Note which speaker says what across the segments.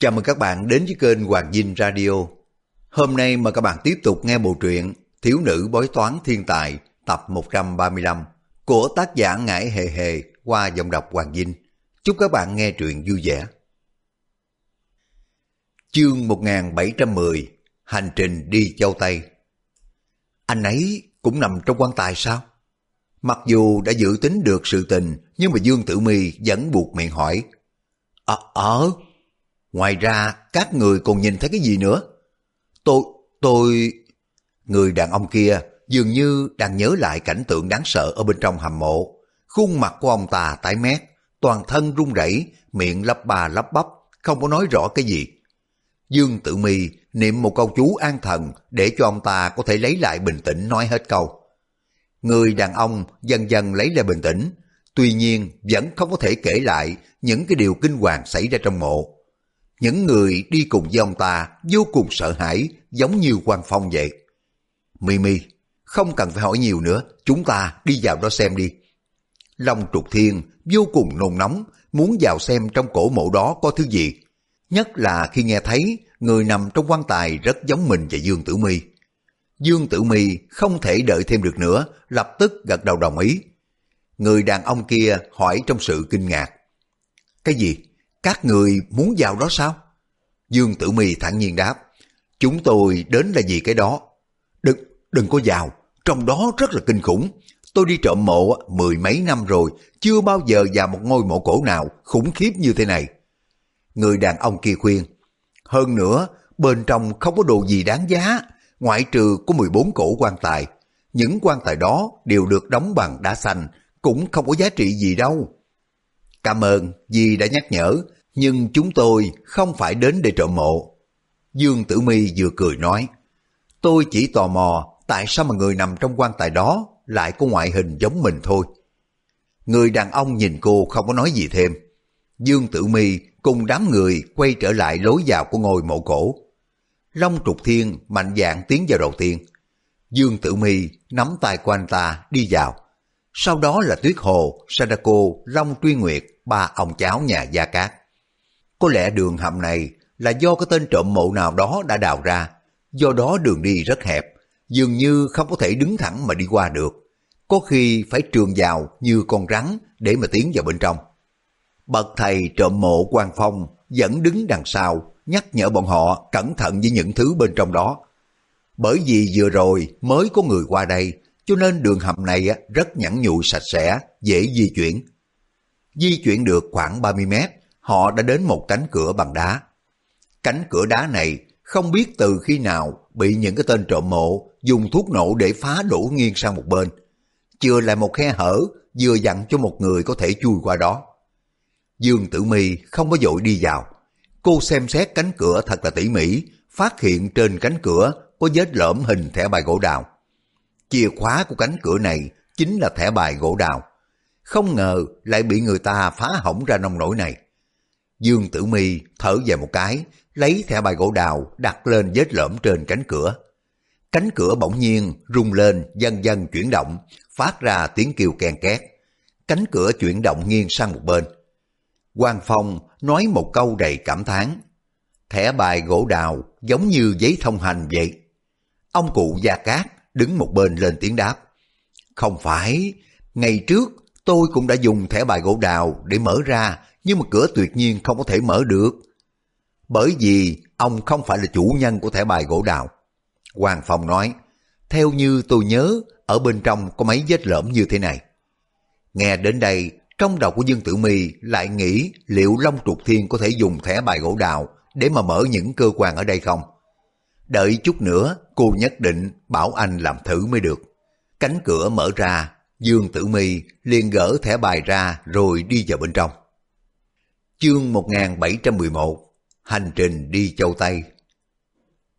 Speaker 1: Chào mừng các bạn đến với kênh Hoàng Dinh Radio. Hôm nay mời các bạn tiếp tục nghe bộ truyện Thiếu nữ bói toán thiên tài tập 135 của tác giả Ngải Hề Hề qua giọng đọc Hoàng Dinh. Chúc các bạn nghe truyện vui vẻ. Chương 1710 Hành trình đi châu Tây Anh ấy cũng nằm trong quan tài sao? Mặc dù đã dự tính được sự tình nhưng mà Dương Tử My vẫn buộc miệng hỏi à, Ờ, ở, Ngoài ra, các người còn nhìn thấy cái gì nữa? Tôi, tôi... Người đàn ông kia dường như đang nhớ lại cảnh tượng đáng sợ ở bên trong hầm mộ. Khuôn mặt của ông ta tái mét, toàn thân run rẩy, miệng lắp bà lắp bắp, không có nói rõ cái gì. Dương Tử Mi niệm một câu chú an thần để cho ông ta có thể lấy lại bình tĩnh nói hết câu. Người đàn ông dần dần lấy lại bình tĩnh, tuy nhiên vẫn không có thể kể lại những cái điều kinh hoàng xảy ra trong mộ. Những người đi cùng với ông ta vô cùng sợ hãi, giống như quan phong vậy. Mimi, không cần phải hỏi nhiều nữa, chúng ta đi vào đó xem đi. Long trục thiên vô cùng nôn nóng, muốn vào xem trong cổ mộ đó có thứ gì. Nhất là khi nghe thấy người nằm trong quan tài rất giống mình và Dương Tử Mi. Dương Tử Mi không thể đợi thêm được nữa, lập tức gật đầu đồng ý. Người đàn ông kia hỏi trong sự kinh ngạc. Cái gì? Các người muốn vào đó sao? Dương Tử Mi thẳng nhiên đáp. Chúng tôi đến là vì cái đó. Đừng, đừng có vào, trong đó rất là kinh khủng. Tôi đi trộm mộ mười mấy năm rồi, chưa bao giờ vào một ngôi mộ cổ nào khủng khiếp như thế này. Người đàn ông kia khuyên. Hơn nữa, bên trong không có đồ gì đáng giá, ngoại trừ có 14 cổ quan tài. Những quan tài đó đều được đóng bằng đá xanh, cũng không có giá trị gì đâu. Cảm ơn vì đã nhắc nhở, nhưng chúng tôi không phải đến để trộm mộ. Dương Tử Mi vừa cười nói, tôi chỉ tò mò tại sao mà người nằm trong quan tài đó lại có ngoại hình giống mình thôi. Người đàn ông nhìn cô không có nói gì thêm. Dương Tử Mi cùng đám người quay trở lại lối vào của ngôi mộ cổ. Long trục thiên mạnh dạng tiến vào đầu tiên. Dương Tử Mi nắm tay của anh ta đi vào. Sau đó là Tuyết Hồ, Sadako, Long Truy Nguyệt, ba ông cháu nhà Gia Cát. Có lẽ đường hầm này là do cái tên trộm mộ nào đó đã đào ra, do đó đường đi rất hẹp, dường như không có thể đứng thẳng mà đi qua được. Có khi phải trường vào như con rắn để mà tiến vào bên trong. Bậc thầy trộm mộ quan phong vẫn đứng đằng sau, nhắc nhở bọn họ cẩn thận với những thứ bên trong đó. Bởi vì vừa rồi mới có người qua đây, cho nên đường hầm này rất nhẵn nhụi sạch sẽ, dễ di chuyển. Di chuyển được khoảng 30 mét, họ đã đến một cánh cửa bằng đá. Cánh cửa đá này không biết từ khi nào bị những cái tên trộm mộ dùng thuốc nổ để phá đổ nghiêng sang một bên. Chưa lại một khe hở, vừa dặn cho một người có thể chui qua đó. Dương Tử Mi không có dội đi vào. Cô xem xét cánh cửa thật là tỉ mỉ, phát hiện trên cánh cửa có vết lõm hình thẻ bài gỗ đào. Chìa khóa của cánh cửa này chính là thẻ bài gỗ đào. Không ngờ lại bị người ta phá hỏng ra nông nổi này. Dương Tử Mi thở về một cái, lấy thẻ bài gỗ đào đặt lên vết lõm trên cánh cửa. Cánh cửa bỗng nhiên rung lên dần dần chuyển động, phát ra tiếng kêu kèn két. Cánh cửa chuyển động nghiêng sang một bên. Quang Phong nói một câu đầy cảm thán. Thẻ bài gỗ đào giống như giấy thông hành vậy. Ông cụ Gia Cát đứng một bên lên tiếng đáp. Không phải, ngày trước tôi cũng đã dùng thẻ bài gỗ đào để mở ra nhưng mà cửa tuyệt nhiên không có thể mở được. Bởi vì ông không phải là chủ nhân của thẻ bài gỗ đào. Hoàng Phong nói, theo như tôi nhớ, ở bên trong có mấy vết lõm như thế này. Nghe đến đây, trong đầu của Dương Tử Mi lại nghĩ liệu Long Trục Thiên có thể dùng thẻ bài gỗ đào để mà mở những cơ quan ở đây không? Đợi chút nữa, cô nhất định bảo anh làm thử mới được. Cánh cửa mở ra, Dương Tử Mi liền gỡ thẻ bài ra rồi đi vào bên trong. Chương 1711 Hành trình đi châu Tây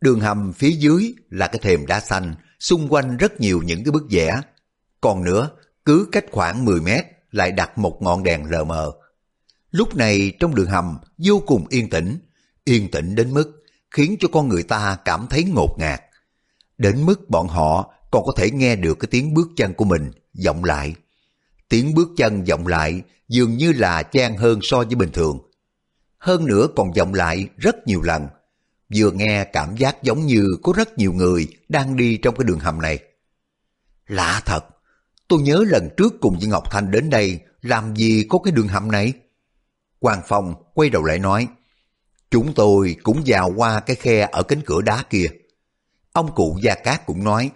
Speaker 1: Đường hầm phía dưới là cái thềm đá xanh, xung quanh rất nhiều những cái bức vẽ. Còn nữa, cứ cách khoảng 10 mét lại đặt một ngọn đèn lờ mờ. Lúc này trong đường hầm vô cùng yên tĩnh, yên tĩnh đến mức khiến cho con người ta cảm thấy ngột ngạt. Đến mức bọn họ còn có thể nghe được cái tiếng bước chân của mình vọng lại. Tiếng bước chân vọng lại dường như là chan hơn so với bình thường. hơn nữa còn vọng lại rất nhiều lần. Vừa nghe cảm giác giống như có rất nhiều người đang đi trong cái đường hầm này. Lạ thật, tôi nhớ lần trước cùng với Ngọc Thanh đến đây làm gì có cái đường hầm này? Hoàng Phong quay đầu lại nói, chúng tôi cũng vào qua cái khe ở cánh cửa đá kia. Ông cụ Gia Cát cũng nói,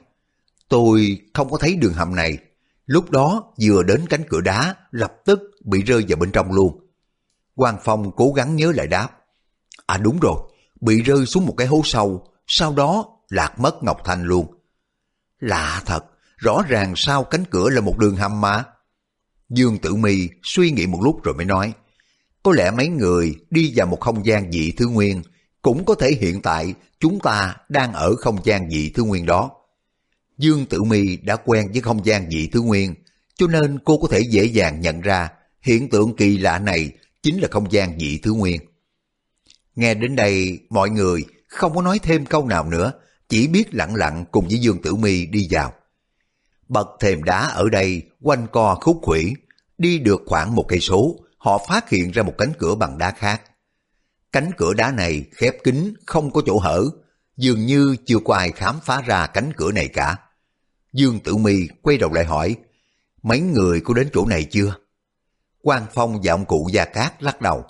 Speaker 1: tôi không có thấy đường hầm này. Lúc đó vừa đến cánh cửa đá, lập tức bị rơi vào bên trong luôn. Quan Phong cố gắng nhớ lại đáp. À đúng rồi, bị rơi xuống một cái hố sâu, sau đó lạc mất Ngọc Thanh luôn. Lạ thật, rõ ràng sau cánh cửa là một đường hầm mà. Dương Tử Mi suy nghĩ một lúc rồi mới nói, có lẽ mấy người đi vào một không gian dị thứ nguyên, cũng có thể hiện tại chúng ta đang ở không gian dị thứ nguyên đó. Dương Tử Mi đã quen với không gian dị thứ nguyên, cho nên cô có thể dễ dàng nhận ra hiện tượng kỳ lạ này chính là không gian dị thứ nguyên. Nghe đến đây, mọi người không có nói thêm câu nào nữa, chỉ biết lặng lặng cùng với Dương Tử Mi đi vào. Bậc thềm đá ở đây quanh co khúc khủy, đi được khoảng một cây số, họ phát hiện ra một cánh cửa bằng đá khác. Cánh cửa đá này khép kín, không có chỗ hở, dường như chưa có ai khám phá ra cánh cửa này cả. Dương Tử Mi quay đầu lại hỏi, mấy người có đến chỗ này chưa? Quan Phong và ông cụ Gia Cát lắc đầu.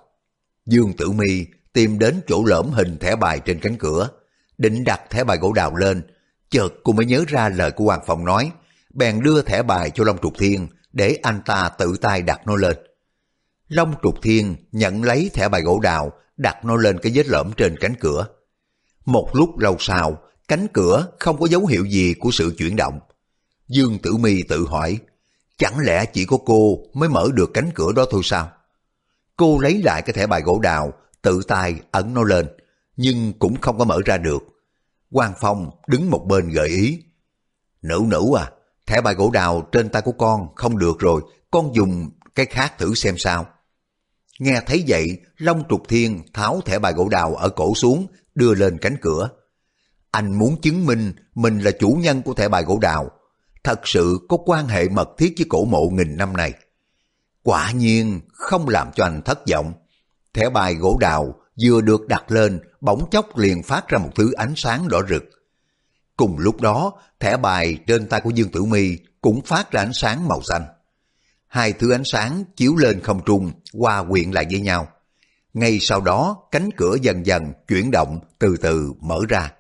Speaker 1: Dương Tử Mi tìm đến chỗ lõm hình thẻ bài trên cánh cửa, định đặt thẻ bài gỗ đào lên, chợt cô mới nhớ ra lời của Hoàng Phong nói, bèn đưa thẻ bài cho Long Trục Thiên để anh ta tự tay đặt nó lên. Long Trục Thiên nhận lấy thẻ bài gỗ đào, đặt nó lên cái vết lõm trên cánh cửa. Một lúc lâu sau, cánh cửa không có dấu hiệu gì của sự chuyển động. Dương Tử Mi tự hỏi, chẳng lẽ chỉ có cô mới mở được cánh cửa đó thôi sao? Cô lấy lại cái thẻ bài gỗ đào, tự tay ẩn nó lên, nhưng cũng không có mở ra được. Quang Phong đứng một bên gợi ý. Nữ nữ à, thẻ bài gỗ đào trên tay của con không được rồi, con dùng cái khác thử xem sao. Nghe thấy vậy, Long Trục Thiên tháo thẻ bài gỗ đào ở cổ xuống, đưa lên cánh cửa. Anh muốn chứng minh mình là chủ nhân của thẻ bài gỗ đào, thật sự có quan hệ mật thiết với cổ mộ nghìn năm này. Quả nhiên không làm cho anh thất vọng. Thẻ bài gỗ đào vừa được đặt lên, bỗng chốc liền phát ra một thứ ánh sáng đỏ rực. Cùng lúc đó, thẻ bài trên tay của Dương Tử Mi cũng phát ra ánh sáng màu xanh. Hai thứ ánh sáng chiếu lên không trung, qua quyện lại với nhau. Ngay sau đó, cánh cửa dần dần chuyển động, từ từ mở ra.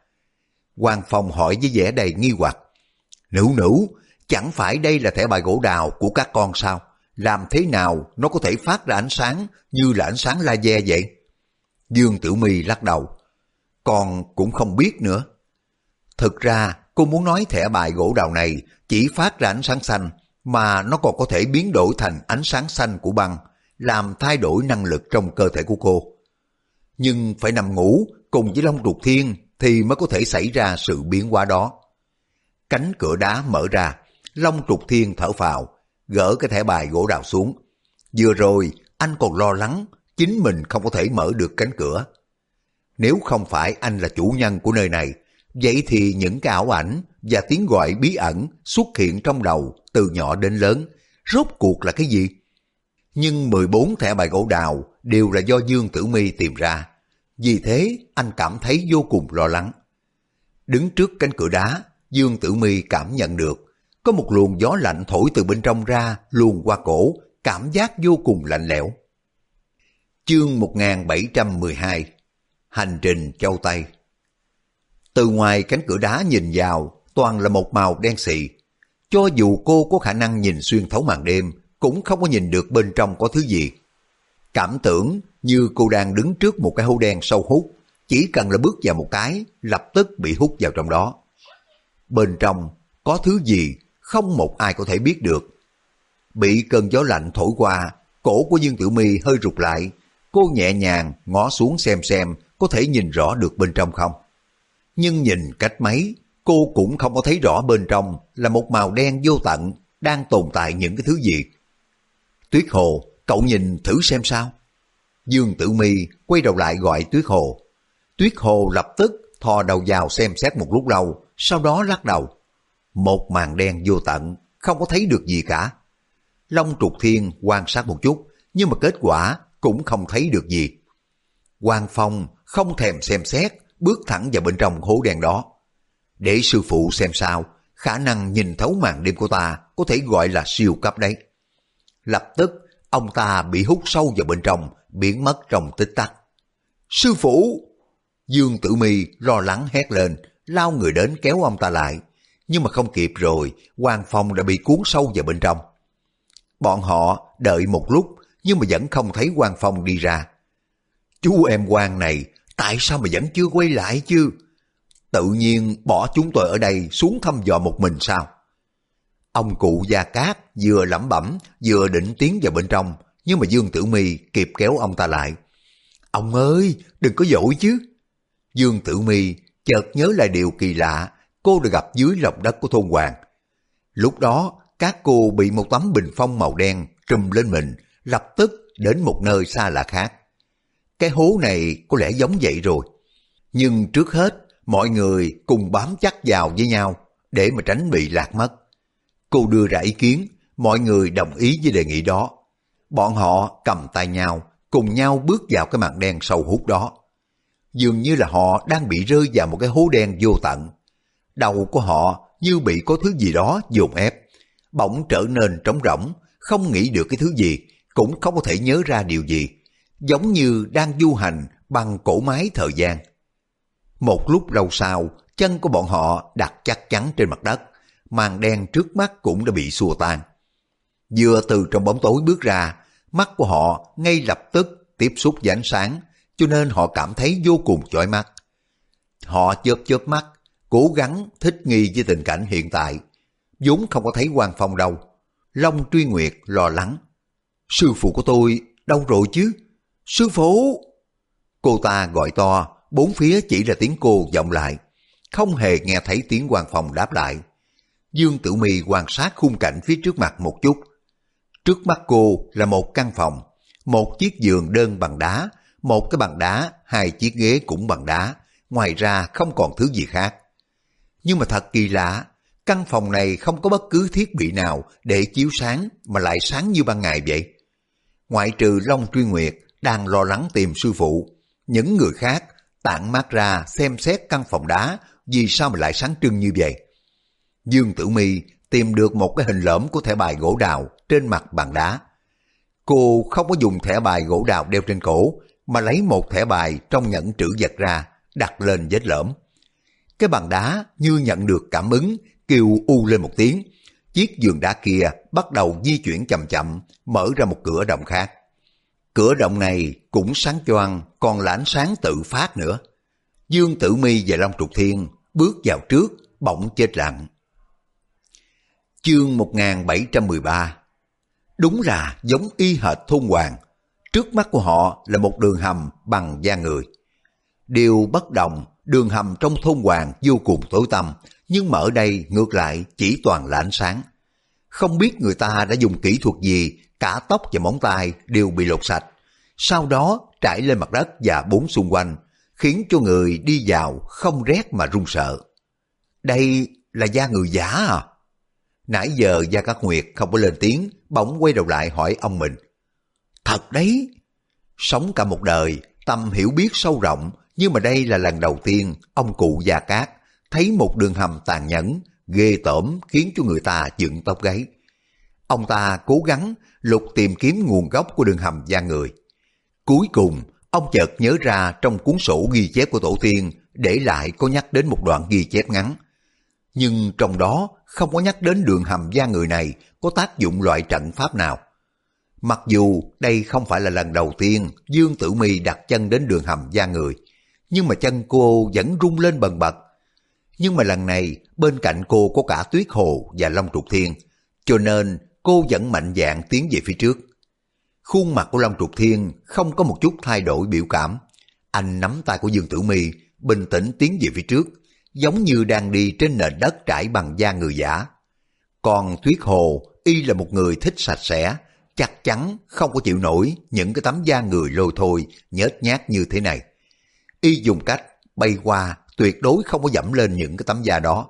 Speaker 1: Quang Phong hỏi với vẻ đầy nghi hoặc. Nữ nữ, chẳng phải đây là thẻ bài gỗ đào của các con sao? Làm thế nào nó có thể phát ra ánh sáng như là ánh sáng laser vậy? Dương Tử Mi lắc đầu. Con cũng không biết nữa. Thực ra, cô muốn nói thẻ bài gỗ đào này chỉ phát ra ánh sáng xanh, mà nó còn có thể biến đổi thành ánh sáng xanh của băng, làm thay đổi năng lực trong cơ thể của cô. Nhưng phải nằm ngủ cùng với Long Trục Thiên thì mới có thể xảy ra sự biến hóa đó. Cánh cửa đá mở ra, Long Trục Thiên thở phào, gỡ cái thẻ bài gỗ đào xuống. Vừa rồi, anh còn lo lắng chính mình không có thể mở được cánh cửa. Nếu không phải anh là chủ nhân của nơi này, vậy thì những cái ảo ảnh và tiếng gọi bí ẩn xuất hiện trong đầu từ nhỏ đến lớn, rốt cuộc là cái gì? Nhưng 14 thẻ bài gỗ đào đều là do Dương Tử Mi tìm ra. Vì thế, anh cảm thấy vô cùng lo lắng. Đứng trước cánh cửa đá, Dương Tử Mi cảm nhận được có một luồng gió lạnh thổi từ bên trong ra luồn qua cổ, cảm giác vô cùng lạnh lẽo. Chương 1712 Hành trình châu Tây Từ ngoài cánh cửa đá nhìn vào, toàn là một màu đen xị. Cho dù cô có khả năng nhìn xuyên thấu màn đêm, cũng không có nhìn được bên trong có thứ gì. Cảm tưởng như cô đang đứng trước một cái hố đen sâu hút, chỉ cần là bước vào một cái, lập tức bị hút vào trong đó. Bên trong có thứ gì không một ai có thể biết được. Bị cơn gió lạnh thổi qua, cổ của Dương Tiểu My hơi rụt lại, cô nhẹ nhàng ngó xuống xem xem có thể nhìn rõ được bên trong không. Nhưng nhìn cách mấy, cô cũng không có thấy rõ bên trong là một màu đen vô tận đang tồn tại những cái thứ gì. Tuyết Hồ, cậu nhìn thử xem sao. Dương Tử Mi quay đầu lại gọi Tuyết Hồ. Tuyết Hồ lập tức thò đầu vào xem xét một lúc lâu, sau đó lắc đầu. Một màn đen vô tận, không có thấy được gì cả. Long trục thiên quan sát một chút, nhưng mà kết quả cũng không thấy được gì. quan Phong không thèm xem xét, bước thẳng vào bên trong hố đen đó. Để sư phụ xem sao, khả năng nhìn thấu màn đêm của ta có thể gọi là siêu cấp đấy. Lập tức, ông ta bị hút sâu vào bên trong, biến mất trong tích tắc. Sư phụ! Dương Tử Mi lo lắng hét lên, lao người đến kéo ông ta lại. Nhưng mà không kịp rồi, quan Phong đã bị cuốn sâu vào bên trong. Bọn họ đợi một lúc, nhưng mà vẫn không thấy quan Phong đi ra. Chú em quan này, tại sao mà vẫn chưa quay lại chứ? Tự nhiên bỏ chúng tôi ở đây xuống thăm dò một mình sao? Ông cụ Gia Cát vừa lẩm bẩm vừa định tiến vào bên trong, nhưng mà Dương Tử Mi kịp kéo ông ta lại. Ông ơi, đừng có dỗi chứ. Dương Tử Mi chợt nhớ lại điều kỳ lạ cô đã gặp dưới lòng đất của thôn Hoàng. Lúc đó, các cô bị một tấm bình phong màu đen trùm lên mình, lập tức đến một nơi xa lạ khác. Cái hố này có lẽ giống vậy rồi. Nhưng trước hết, mọi người cùng bám chắc vào với nhau để mà tránh bị lạc mất. Cô đưa ra ý kiến, mọi người đồng ý với đề nghị đó. Bọn họ cầm tay nhau, cùng nhau bước vào cái màn đen sâu hút đó. Dường như là họ đang bị rơi vào một cái hố đen vô tận. Đầu của họ như bị có thứ gì đó dồn ép, bỗng trở nên trống rỗng, không nghĩ được cái thứ gì, cũng không có thể nhớ ra điều gì, giống như đang du hành bằng cổ máy thời gian. Một lúc lâu sau, chân của bọn họ đặt chắc chắn trên mặt đất, màn đen trước mắt cũng đã bị xua tan. Vừa từ trong bóng tối bước ra, mắt của họ ngay lập tức tiếp xúc với ánh sáng, cho nên họ cảm thấy vô cùng chói mắt. Họ chớp chớp mắt, cố gắng thích nghi với tình cảnh hiện tại, vốn không có thấy quan phong đâu. Long Truy Nguyệt lo lắng. Sư phụ của tôi đâu rồi chứ? Sư phụ! Cô ta gọi to, bốn phía chỉ là tiếng cô vọng lại. Không hề nghe thấy tiếng quan phong đáp lại. Dương Tử Mi quan sát khung cảnh phía trước mặt một chút. Trước mắt cô là một căn phòng, một chiếc giường đơn bằng đá, một cái bàn đá, hai chiếc ghế cũng bằng đá, ngoài ra không còn thứ gì khác. Nhưng mà thật kỳ lạ, căn phòng này không có bất cứ thiết bị nào để chiếu sáng mà lại sáng như ban ngày vậy. Ngoại trừ Long Truy Nguyệt đang lo lắng tìm sư phụ, những người khác tản mát ra xem xét căn phòng đá vì sao mà lại sáng trưng như vậy. Dương Tử Mi tìm được một cái hình lõm của thẻ bài gỗ đào trên mặt bàn đá. Cô không có dùng thẻ bài gỗ đào đeo trên cổ, mà lấy một thẻ bài trong nhẫn trữ vật ra, đặt lên vết lõm. Cái bàn đá như nhận được cảm ứng, kêu u lên một tiếng. Chiếc giường đá kia bắt đầu di chuyển chậm chậm, mở ra một cửa động khác. Cửa động này cũng sáng choang, còn là ánh sáng tự phát nữa. Dương Tử Mi và Long Trục Thiên bước vào trước, bỗng chết lặng. Chương 1713 Đúng là giống y hệt thôn hoàng. Trước mắt của họ là một đường hầm bằng da người. Điều bất đồng, đường hầm trong thôn hoàng vô cùng tối tăm, nhưng mà ở đây ngược lại chỉ toàn là ánh sáng. Không biết người ta đã dùng kỹ thuật gì, cả tóc và móng tay đều bị lột sạch. Sau đó trải lên mặt đất và bốn xung quanh, khiến cho người đi vào không rét mà run sợ. Đây là da người giả à? Nãy giờ Gia Cát Nguyệt không có lên tiếng, bỗng quay đầu lại hỏi ông mình. Thật đấy! Sống cả một đời, tâm hiểu biết sâu rộng, nhưng mà đây là lần đầu tiên ông cụ già Cát thấy một đường hầm tàn nhẫn, ghê tởm khiến cho người ta dựng tóc gáy. Ông ta cố gắng lục tìm kiếm nguồn gốc của đường hầm da người. Cuối cùng, ông chợt nhớ ra trong cuốn sổ ghi chép của tổ tiên để lại có nhắc đến một đoạn ghi chép ngắn. Nhưng trong đó không có nhắc đến đường hầm da người này có tác dụng loại trận pháp nào. Mặc dù đây không phải là lần đầu tiên Dương Tử Mi đặt chân đến đường hầm da người, nhưng mà chân cô vẫn rung lên bần bật. Nhưng mà lần này bên cạnh cô có cả Tuyết Hồ và Long Trục Thiên, cho nên cô vẫn mạnh dạn tiến về phía trước. Khuôn mặt của Long Trục Thiên không có một chút thay đổi biểu cảm. Anh nắm tay của Dương Tử Mi bình tĩnh tiến về phía trước, giống như đang đi trên nền đất trải bằng da người giả. Còn Tuyết Hồ y là một người thích sạch sẽ, chắc chắn không có chịu nổi những cái tấm da người lôi thôi, nhớt nhát như thế này. Y dùng cách bay qua tuyệt đối không có dẫm lên những cái tấm da đó.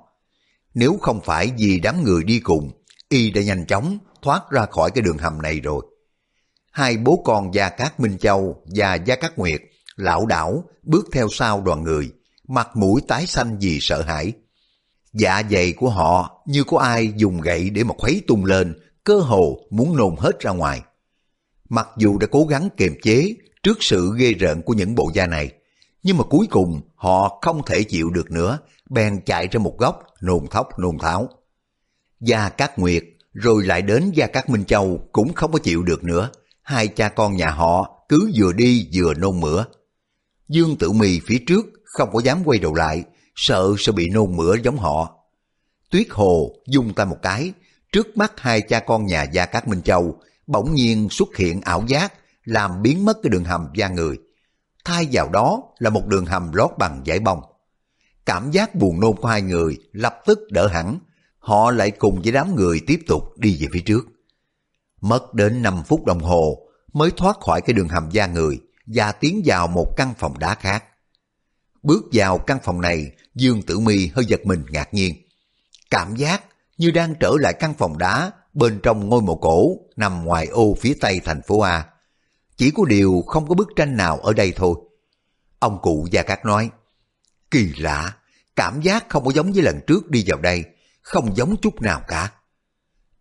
Speaker 1: Nếu không phải vì đám người đi cùng, Y đã nhanh chóng thoát ra khỏi cái đường hầm này rồi. Hai bố con Gia Cát Minh Châu và Gia Cát Nguyệt lão đảo, bước theo sau đoàn người, mặt mũi tái xanh vì sợ hãi. Dạ dày của họ như có ai dùng gậy để mà khuấy tung lên, cơ hồ muốn nôn hết ra ngoài. Mặc dù đã cố gắng kiềm chế trước sự ghê rợn của những bộ da này, nhưng mà cuối cùng họ không thể chịu được nữa, bèn chạy ra một góc, nôn thóc nôn tháo. Gia Cát Nguyệt rồi lại đến Gia Cát Minh Châu cũng không có chịu được nữa, hai cha con nhà họ cứ vừa đi vừa nôn mửa. Dương Tử Mì phía trước không có dám quay đầu lại, sợ sẽ bị nôn mửa giống họ. Tuyết Hồ dung tay một cái, trước mắt hai cha con nhà Gia Cát Minh Châu bỗng nhiên xuất hiện ảo giác, làm biến mất cái đường hầm da người. Thay vào đó là một đường hầm lót bằng giải bông. Cảm giác buồn nôn của hai người lập tức đỡ hẳn, họ lại cùng với đám người tiếp tục đi về phía trước. Mất đến 5 phút đồng hồ mới thoát khỏi cái đường hầm da người và tiến vào một căn phòng đá khác. Bước vào căn phòng này, Dương Tử Mi hơi giật mình ngạc nhiên. Cảm giác như đang trở lại căn phòng đá bên trong ngôi mộ cổ nằm ngoài ô phía tây thành phố A. Chỉ có điều không có bức tranh nào ở đây thôi. Ông cụ Gia Cát nói, kỳ lạ, cảm giác không có giống với lần trước đi vào đây, không giống chút nào cả.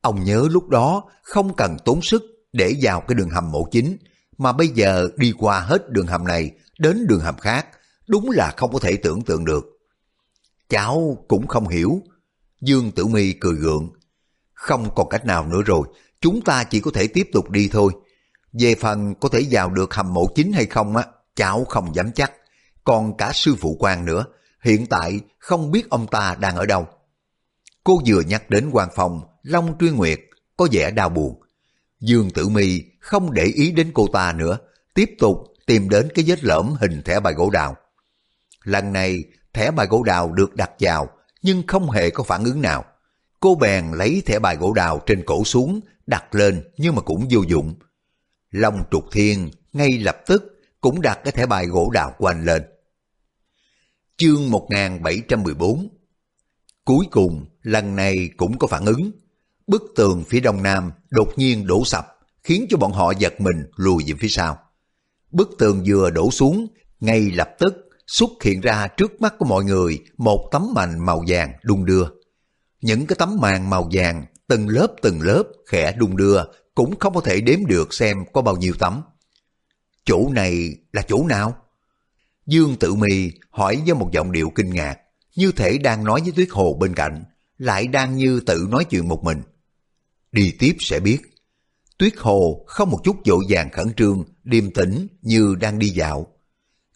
Speaker 1: Ông nhớ lúc đó không cần tốn sức để vào cái đường hầm mộ chính, mà bây giờ đi qua hết đường hầm này đến đường hầm khác, đúng là không có thể tưởng tượng được. Cháu cũng không hiểu. Dương Tử Mi cười gượng. Không còn cách nào nữa rồi, chúng ta chỉ có thể tiếp tục đi thôi. Về phần có thể vào được hầm mộ chính hay không á, cháu không dám chắc. Còn cả sư phụ quan nữa, hiện tại không biết ông ta đang ở đâu. Cô vừa nhắc đến quan phòng, Long Truy Nguyệt có vẻ đau buồn. Dương Tử Mi không để ý đến cô ta nữa, tiếp tục tìm đến cái vết lõm hình thẻ bài gỗ đào. Lần này, thẻ bài gỗ đào được đặt vào, nhưng không hề có phản ứng nào. Cô bèn lấy thẻ bài gỗ đào trên cổ xuống, đặt lên nhưng mà cũng vô dụng. Long trục thiên ngay lập tức cũng đặt cái thẻ bài gỗ đào của anh lên. Chương 1714 Cuối cùng, lần này cũng có phản ứng. Bức tường phía đông nam đột nhiên đổ sập, khiến cho bọn họ giật mình lùi về phía sau. Bức tường vừa đổ xuống, ngay lập tức xuất hiện ra trước mắt của mọi người một tấm màn màu vàng đung đưa. Những cái tấm màn màu vàng từng lớp từng lớp khẽ đung đưa cũng không có thể đếm được xem có bao nhiêu tấm. Chỗ này là chỗ nào? Dương Tự Mì hỏi với một giọng điệu kinh ngạc, như thể đang nói với Tuyết Hồ bên cạnh, lại đang như tự nói chuyện một mình. Đi tiếp sẽ biết. Tuyết Hồ không một chút dội vàng khẩn trương, điềm tĩnh như đang đi dạo.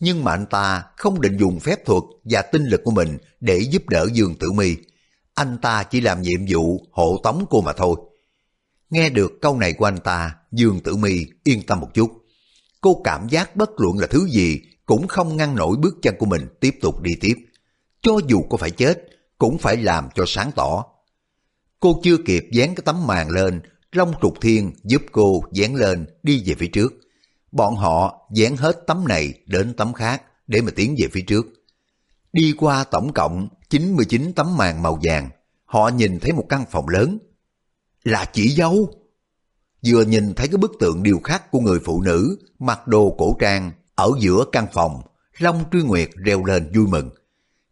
Speaker 1: Nhưng mà anh ta không định dùng phép thuật và tinh lực của mình để giúp đỡ Dương Tử Mi. Anh ta chỉ làm nhiệm vụ hộ tống cô mà thôi. Nghe được câu này của anh ta, Dương Tử Mi yên tâm một chút. Cô cảm giác bất luận là thứ gì cũng không ngăn nổi bước chân của mình tiếp tục đi tiếp. Cho dù có phải chết, cũng phải làm cho sáng tỏ. Cô chưa kịp dán cái tấm màn lên, Long Trục Thiên giúp cô dán lên đi về phía trước. Bọn họ dán hết tấm này đến tấm khác để mà tiến về phía trước. Đi qua tổng cộng 99 tấm màn màu vàng, họ nhìn thấy một căn phòng lớn. Là chị dâu! Vừa nhìn thấy cái bức tượng điêu khắc của người phụ nữ mặc đồ cổ trang ở giữa căn phòng, Long Truy Nguyệt reo lên vui mừng.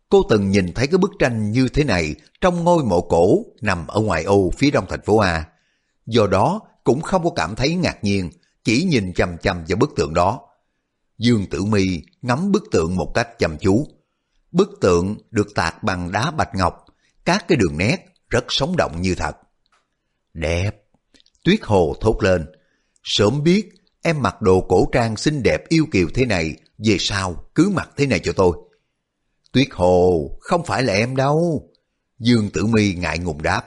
Speaker 1: Cô từng nhìn thấy cái bức tranh như thế này trong ngôi mộ cổ nằm ở ngoài ô phía đông thành phố A. Do đó cũng không có cảm thấy ngạc nhiên, chỉ nhìn chằm chằm vào bức tượng đó. Dương Tử Mi ngắm bức tượng một cách chăm chú. Bức tượng được tạc bằng đá bạch ngọc, các cái đường nét rất sống động như thật. Đẹp! Tuyết Hồ thốt lên. Sớm biết em mặc đồ cổ trang xinh đẹp yêu kiều thế này, về sau cứ mặc thế này cho tôi. Tuyết Hồ, không phải là em đâu. Dương Tử Mi ngại ngùng đáp.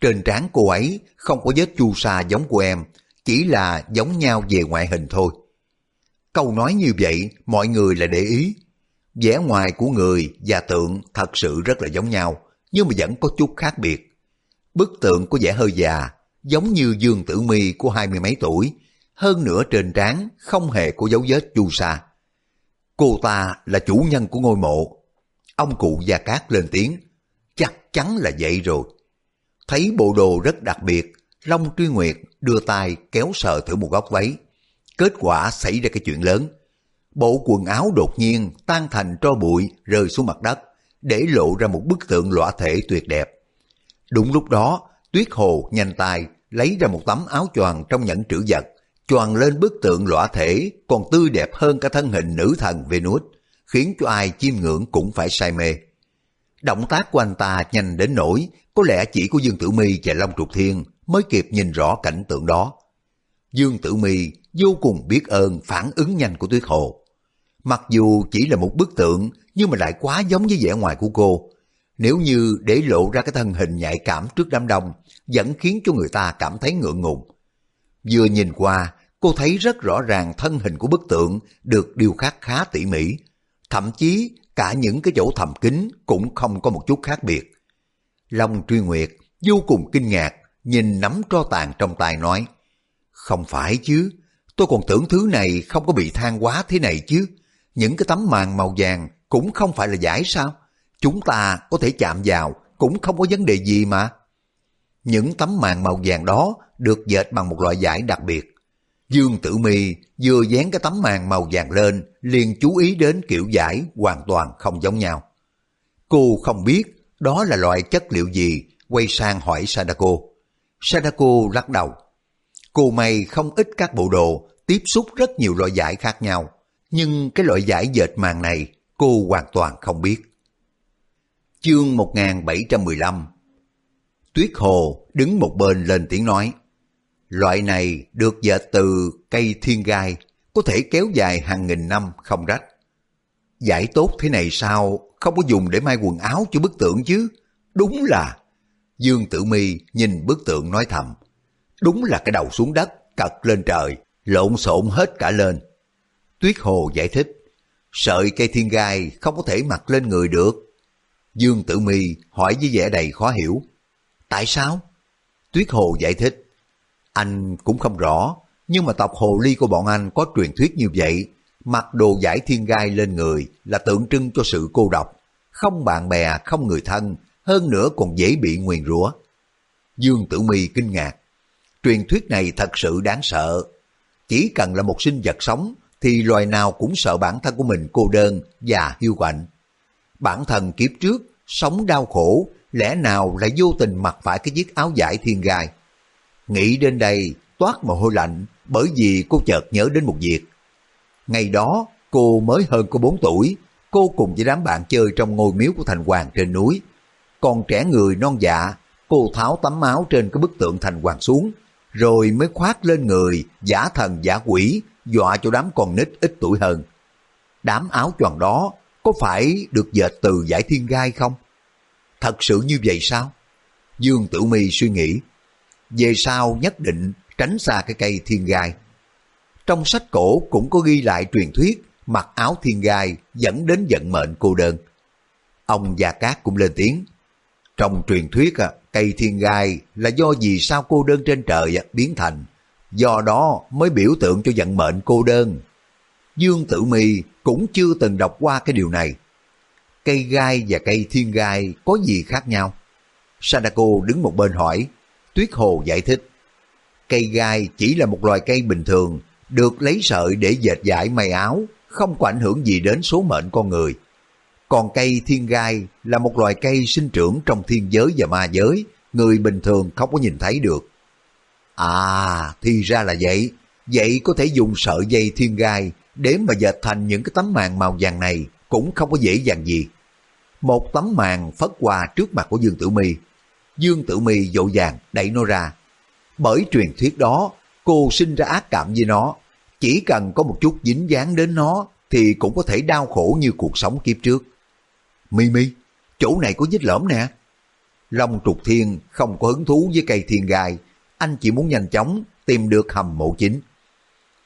Speaker 1: Trên trán cô ấy không có vết chu sa giống của em, chỉ là giống nhau về ngoại hình thôi. Câu nói như vậy mọi người là để ý. vẻ ngoài của người và tượng thật sự rất là giống nhau, nhưng mà vẫn có chút khác biệt. Bức tượng có vẻ hơi già, giống như Dương Tử Mi của hai mươi mấy tuổi, hơn nữa trên trán không hề có dấu vết chu sa. Cô ta là chủ nhân của ngôi mộ. Ông cụ Gia Cát lên tiếng, chắc chắn là vậy rồi. Thấy bộ đồ rất đặc biệt, Long Truy Nguyệt đưa tay kéo sờ thử một góc váy. Kết quả xảy ra cái chuyện lớn. bộ quần áo đột nhiên tan thành tro bụi rơi xuống mặt đất, để lộ ra một bức tượng lõa thể tuyệt đẹp. Đúng lúc đó, Tuyết Hồ nhanh tay lấy ra một tấm áo choàng trong nhẫn trữ vật, choàng lên bức tượng lõa thể còn tươi đẹp hơn cả thân hình nữ thần Venus, khiến cho ai chiêm ngưỡng cũng phải say mê. Động tác của anh ta nhanh đến nỗi có lẽ chỉ có Dương Tử Mi và Long Trục Thiên mới kịp nhìn rõ cảnh tượng đó. Dương Tử Mi vô cùng biết ơn phản ứng nhanh của Tuyết Hồ. Mặc dù chỉ là một bức tượng nhưng mà lại quá giống với vẻ ngoài của cô. Nếu như để lộ ra cái thân hình nhạy cảm trước đám đông vẫn khiến cho người ta cảm thấy ngượng ngùng. Vừa nhìn qua, cô thấy rất rõ ràng thân hình của bức tượng được điêu khắc khá tỉ mỉ. Thậm chí cả những cái chỗ thầm kín cũng không có một chút khác biệt. Long Truy Nguyệt vô cùng kinh ngạc, nhìn nắm tro tàn trong tay nói, Không phải chứ, tôi còn tưởng thứ này không có bị than quá thế này chứ. Những cái tấm màn màu vàng cũng không phải là giải sao? Chúng ta có thể chạm vào, cũng không có vấn đề gì mà. Những tấm màn màu vàng đó được dệt bằng một loại giải đặc biệt. Dương Tử Mi vừa dán cái tấm màn màu vàng lên, liền chú ý đến kiểu giải hoàn toàn không giống nhau. Cô không biết đó là loại chất liệu gì, quay sang hỏi Sadako. Sadako lắc đầu. Cô may không ít các bộ đồ tiếp xúc rất nhiều loại giải khác nhau, nhưng cái loại giải dệt màn này cô hoàn toàn không biết. Chương 1715 Tuyết Hồ đứng một bên lên tiếng nói. Loại này được dệt từ cây thiên gai, có thể kéo dài hàng nghìn năm không rách. Giải tốt thế này sao không có dùng để may quần áo cho bức tượng chứ? Đúng là... Dương Tử Mi nhìn bức tượng nói thầm. Đúng là cái đầu xuống đất, cật lên trời, lộn xộn hết cả lên. Tuyết Hồ giải thích, sợi cây thiên gai không có thể mặc lên người được. Dương Tử Mi hỏi với vẻ đầy khó hiểu. Tại sao? Tuyết Hồ giải thích. Anh cũng không rõ, nhưng mà tộc hồ ly của bọn anh có truyền thuyết như vậy. Mặc đồ giải thiên gai lên người là tượng trưng cho sự cô độc. Không bạn bè, không người thân, hơn nữa còn dễ bị nguyền rủa. Dương Tử Mi kinh ngạc. Truyền thuyết này thật sự đáng sợ. Chỉ cần là một sinh vật sống thì loài nào cũng sợ bản thân của mình cô đơn và hiu quạnh. Bản thân kiếp trước sống đau khổ lẽ nào lại vô tình mặc phải cái chiếc áo vải thiên gai. Nghĩ đến đây, toát mồ hôi lạnh bởi vì cô chợt nhớ đến một việc. Ngày đó, cô mới hơn cô 4 tuổi, cô cùng với đám bạn chơi trong ngôi miếu của thành hoàng trên núi. Còn trẻ người non dạ, cô tháo tấm áo trên cái bức tượng thành hoàng xuống, rồi mới khoác lên người giả thần giả quỷ, dọa cho đám con nít ít tuổi hơn. Đám áo choàng đó có phải được dệt từ giải thiên gai không? Thật sự như vậy sao? Dương Tử Mi suy nghĩ, về sau nhất định tránh xa cái cây thiên gai. Trong sách cổ cũng có ghi lại truyền thuyết mặc áo thiên gai dẫn đến vận mệnh cô đơn. Ông Gia Cát cũng lên tiếng. Trong truyền thuyết, cây thiên gai là do vì sao cô đơn trên trời biến thành, do đó mới biểu tượng cho vận mệnh cô đơn. Dương Tử Mi cũng chưa từng đọc qua cái điều này cây gai và cây thiên gai có gì khác nhau? Sadako đứng một bên hỏi, Tuyết Hồ giải thích. Cây gai chỉ là một loài cây bình thường, được lấy sợi để dệt dải may áo, không có ảnh hưởng gì đến số mệnh con người. Còn cây thiên gai là một loài cây sinh trưởng trong thiên giới và ma giới, người bình thường không có nhìn thấy được. À, thì ra là vậy. Vậy có thể dùng sợi dây thiên gai để mà dệt thành những cái tấm màn màu vàng này cũng không có dễ dàng gì. Một tấm màn phất qua trước mặt của Dương Tử Mi. Dương Tử Mi dội vàng đẩy nó ra. Bởi truyền thuyết đó, cô sinh ra ác cảm với nó. Chỉ cần có một chút dính dáng đến nó thì cũng có thể đau khổ như cuộc sống kiếp trước. Mi Mi, chỗ này có vết lõm nè. Long trục thiên không có hứng thú với cây thiên gai, anh chỉ muốn nhanh chóng tìm được hầm mộ chính.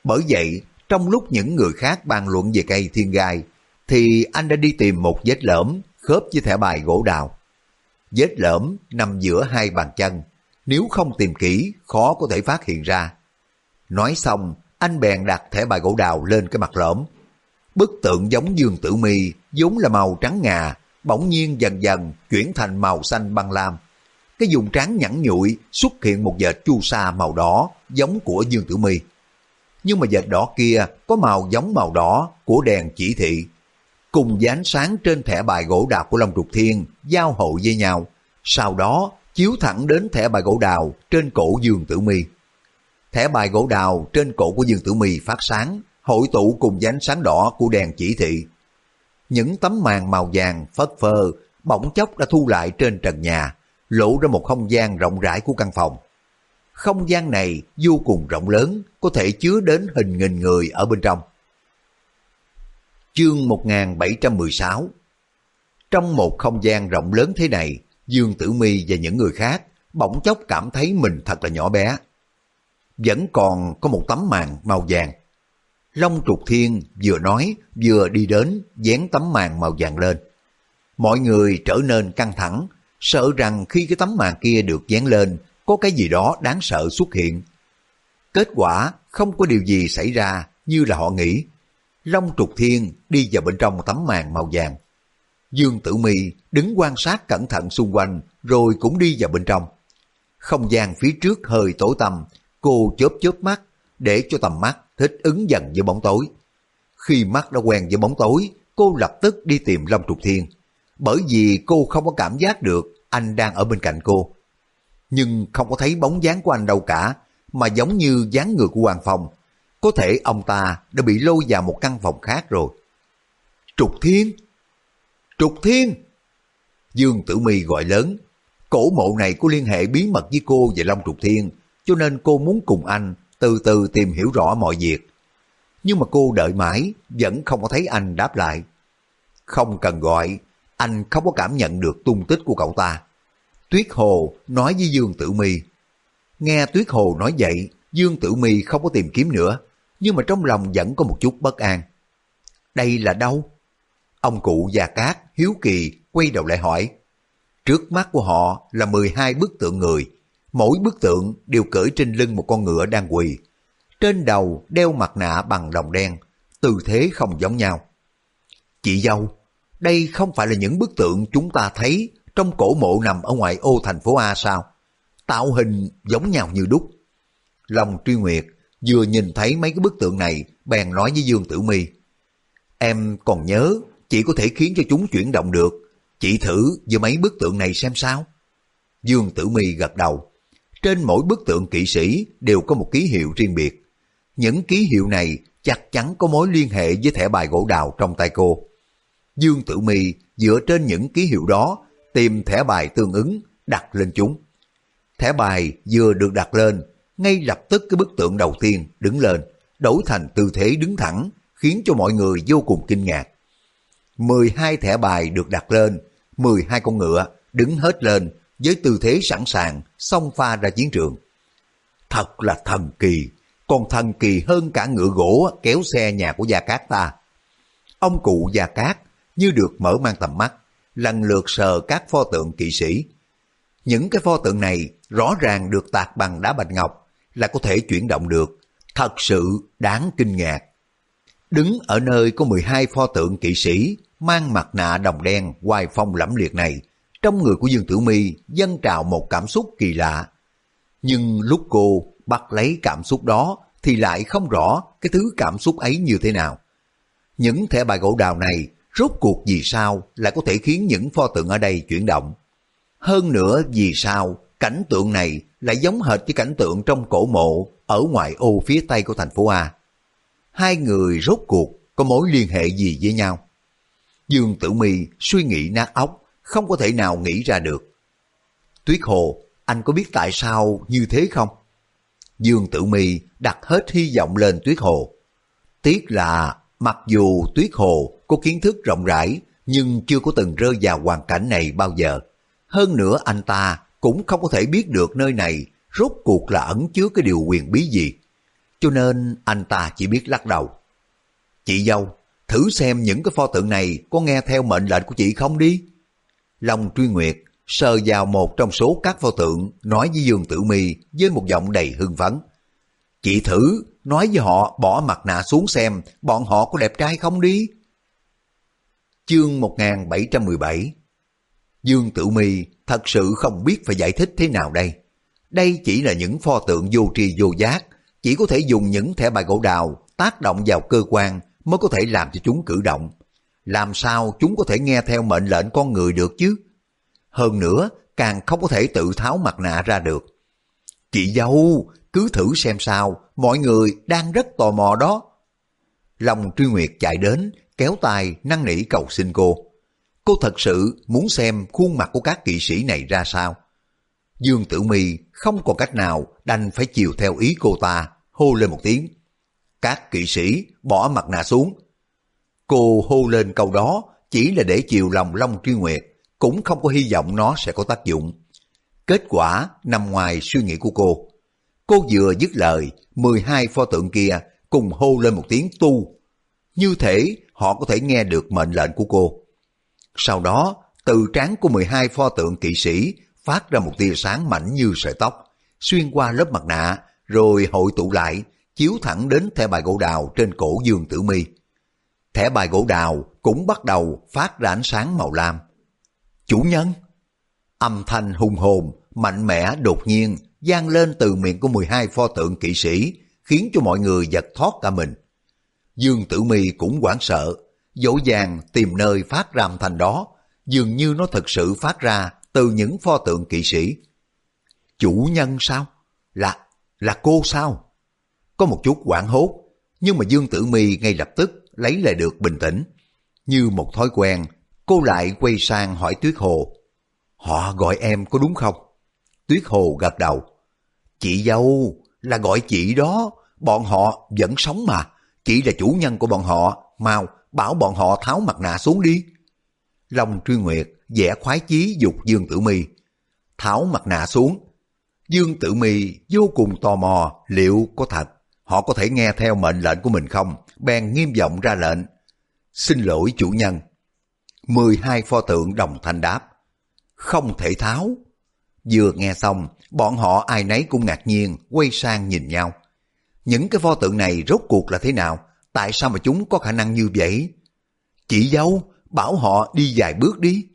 Speaker 1: Bởi vậy, trong lúc những người khác bàn luận về cây thiên gai, thì anh đã đi tìm một vết lõm khớp với thẻ bài gỗ đào. Vết lõm nằm giữa hai bàn chân, nếu không tìm kỹ khó có thể phát hiện ra. Nói xong, anh bèn đặt thẻ bài gỗ đào lên cái mặt lõm. Bức tượng giống Dương Tử Mi vốn là màu trắng ngà, bỗng nhiên dần dần chuyển thành màu xanh băng lam. Cái vùng trán nhẵn nhụi xuất hiện một vệt chu sa màu đỏ giống của Dương Tử Mi. nhưng mà vệt đỏ kia có màu giống màu đỏ của đèn chỉ thị. Cùng với ánh sáng trên thẻ bài gỗ đào của Long Trục Thiên giao hội với nhau, sau đó chiếu thẳng đến thẻ bài gỗ đào trên cổ Dương Tử Mi. Thẻ bài gỗ đào trên cổ của Dương Tử Mi phát sáng, hội tụ cùng với ánh sáng đỏ của đèn chỉ thị. Những tấm màn màu vàng phất phơ bỗng chốc đã thu lại trên trần nhà, lộ ra một không gian rộng rãi của căn phòng. Không gian này vô cùng rộng lớn, có thể chứa đến hình nghìn người ở bên trong. Chương 1716 Trong một không gian rộng lớn thế này, Dương Tử Mi và những người khác bỗng chốc cảm thấy mình thật là nhỏ bé. Vẫn còn có một tấm màn màu vàng. Long trục thiên vừa nói vừa đi đến dán tấm màn màu vàng lên. Mọi người trở nên căng thẳng, sợ rằng khi cái tấm màn kia được dán lên có cái gì đó đáng sợ xuất hiện. Kết quả không có điều gì xảy ra như là họ nghĩ. Long trục thiên đi vào bên trong tấm màn màu vàng. Dương Tử Mi đứng quan sát cẩn thận xung quanh rồi cũng đi vào bên trong. Không gian phía trước hơi tối tăm, cô chớp chớp mắt để cho tầm mắt thích ứng dần với bóng tối. Khi mắt đã quen với bóng tối, cô lập tức đi tìm Long Trục Thiên. Bởi vì cô không có cảm giác được anh đang ở bên cạnh cô. Nhưng không có thấy bóng dáng của anh đâu cả, mà giống như dáng người của Hoàng Phong. Có thể ông ta đã bị lôi vào một căn phòng khác rồi. Trục Thiên! Trục Thiên! Dương Tử Mi gọi lớn. Cổ mộ này có liên hệ bí mật với cô và Long Trục Thiên, cho nên cô muốn cùng anh từ từ tìm hiểu rõ mọi việc. Nhưng mà cô đợi mãi, vẫn không có thấy anh đáp lại. Không cần gọi, anh không có cảm nhận được tung tích của cậu ta. Tuyết Hồ nói với Dương Tử Mi. Nghe Tuyết Hồ nói vậy, Dương Tử Mi không có tìm kiếm nữa, nhưng mà trong lòng vẫn có một chút bất an. Đây là đâu? Ông cụ già cát, hiếu kỳ, quay đầu lại hỏi. Trước mắt của họ là 12 bức tượng người, mỗi bức tượng đều cởi trên lưng một con ngựa đang quỳ. Trên đầu đeo mặt nạ bằng đồng đen, tư thế không giống nhau. Chị dâu, đây không phải là những bức tượng chúng ta thấy trong cổ mộ nằm ở ngoài ô thành phố A sao? Tạo hình giống nhau như đúc. Long truy nguyệt vừa nhìn thấy mấy cái bức tượng này bèn nói với Dương Tử Mi Em còn nhớ chỉ có thể khiến cho chúng chuyển động được. Chị thử với mấy bức tượng này xem sao. Dương Tử Mi gật đầu. Trên mỗi bức tượng kỵ sĩ đều có một ký hiệu riêng biệt. Những ký hiệu này chắc chắn có mối liên hệ với thẻ bài gỗ đào trong tay cô. Dương Tử Mi dựa trên những ký hiệu đó tìm thẻ bài tương ứng đặt lên chúng. Thẻ bài vừa được đặt lên, ngay lập tức cái bức tượng đầu tiên đứng lên, đổi thành tư thế đứng thẳng, khiến cho mọi người vô cùng kinh ngạc. 12 thẻ bài được đặt lên, 12 con ngựa đứng hết lên với tư thế sẵn sàng xông pha ra chiến trường. Thật là thần kỳ, còn thần kỳ hơn cả ngựa gỗ kéo xe nhà của Gia Cát ta. Ông cụ Gia Cát như được mở mang tầm mắt, lần lượt sờ các pho tượng kỵ sĩ. Những cái pho tượng này rõ ràng được tạc bằng đá bạch ngọc là có thể chuyển động được, thật sự đáng kinh ngạc. Đứng ở nơi có 12 pho tượng kỵ sĩ mang mặt nạ đồng đen hoài phong lẫm liệt này, trong người của Dương Tử Mi dâng trào một cảm xúc kỳ lạ. Nhưng lúc cô bắt lấy cảm xúc đó thì lại không rõ cái thứ cảm xúc ấy như thế nào. Những thẻ bài gỗ đào này rốt cuộc vì sao lại có thể khiến những pho tượng ở đây chuyển động. Hơn nữa vì sao cảnh tượng này lại giống hệt với cảnh tượng trong cổ mộ ở ngoài ô phía tây của thành phố A. Hai người rốt cuộc có mối liên hệ gì với nhau? Dương Tử Mi suy nghĩ nát óc, không có thể nào nghĩ ra được. Tuyết Hồ, anh có biết tại sao như thế không? Dương Tử Mi đặt hết hy vọng lên Tuyết Hồ. Tiếc là mặc dù Tuyết Hồ có kiến thức rộng rãi nhưng chưa có từng rơi vào hoàn cảnh này bao giờ. Hơn nữa anh ta cũng không có thể biết được nơi này rốt cuộc là ẩn chứa cái điều quyền bí gì. Cho nên anh ta chỉ biết lắc đầu. Chị dâu, thử xem những cái pho tượng này có nghe theo mệnh lệnh của chị không đi. Long truy nguyệt sờ vào một trong số các pho tượng nói với Dương Tử Mi với một giọng đầy hưng phấn. Chị thử nói với họ bỏ mặt nạ xuống xem bọn họ có đẹp trai không đi. Chương 1717 Dương Tử Mi thật sự không biết phải giải thích thế nào đây. Đây chỉ là những pho tượng vô tri vô giác, chỉ có thể dùng những thẻ bài gỗ đào tác động vào cơ quan mới có thể làm cho chúng cử động. Làm sao chúng có thể nghe theo mệnh lệnh con người được chứ? Hơn nữa, càng không có thể tự tháo mặt nạ ra được. Chị dâu, cứ thử xem sao, mọi người đang rất tò mò đó. Long Truy Nguyệt chạy đến, kéo tay năn nỉ cầu xin cô. Cô thật sự muốn xem khuôn mặt của các kỵ sĩ này ra sao. Dương Tử Mi không còn cách nào đành phải chiều theo ý cô ta, hô lên một tiếng. Các kỵ sĩ bỏ mặt nạ xuống. Cô hô lên câu đó chỉ là để chiều lòng Long Truy Nguyệt, cũng không có hy vọng nó sẽ có tác dụng. Kết quả nằm ngoài suy nghĩ của cô. Cô vừa dứt lời, 12 pho tượng kia cùng hô lên một tiếng tu. Như thể họ có thể nghe được mệnh lệnh của cô. Sau đó, từ trán của 12 pho tượng kỵ sĩ phát ra một tia sáng mảnh như sợi tóc, xuyên qua lớp mặt nạ, rồi hội tụ lại, chiếu thẳng đến thẻ bài gỗ đào trên cổ Dương Tử Mi. Thẻ bài gỗ đào cũng bắt đầu phát ra ánh sáng màu lam. Chủ nhân! Âm thanh hùng hồn, mạnh mẽ đột nhiên gian lên từ miệng của 12 pho tượng kỵ sĩ, khiến cho mọi người giật thoát cả mình. Dương Tử Mi cũng hoảng sợ, dỗ dàng tìm nơi phát ra âm thanh đó, dường như nó thực sự phát ra từ những pho tượng kỵ sĩ. Chủ nhân sao? Là, là cô sao? Có một chút quảng hốt, nhưng mà Dương Tử Mi ngay lập tức lấy lại được bình tĩnh. Như một thói quen, cô lại quay sang hỏi Tuyết Hồ. Họ gọi em có đúng không? Tuyết Hồ gật đầu. Chị dâu, là gọi chị đó, bọn họ vẫn sống mà. Chị là chủ nhân của bọn họ, mau bảo bọn họ tháo mặt nạ xuống đi. Long Truy Nguyệt vẻ khoái chí dục Dương Tử Mi tháo mặt nạ xuống. Dương Tử Mi vô cùng tò mò liệu có thật họ có thể nghe theo mệnh lệnh của mình không, bèn nghiêm giọng ra lệnh. Xin lỗi chủ nhân. 12 pho tượng đồng thanh đáp. Không thể tháo. Vừa nghe xong, bọn họ ai nấy cũng ngạc nhiên, quay sang nhìn nhau. Những cái pho tượng này rốt cuộc là thế nào? Tại sao mà chúng có khả năng như vậy? Chị dâu, bảo họ đi vài bước đi.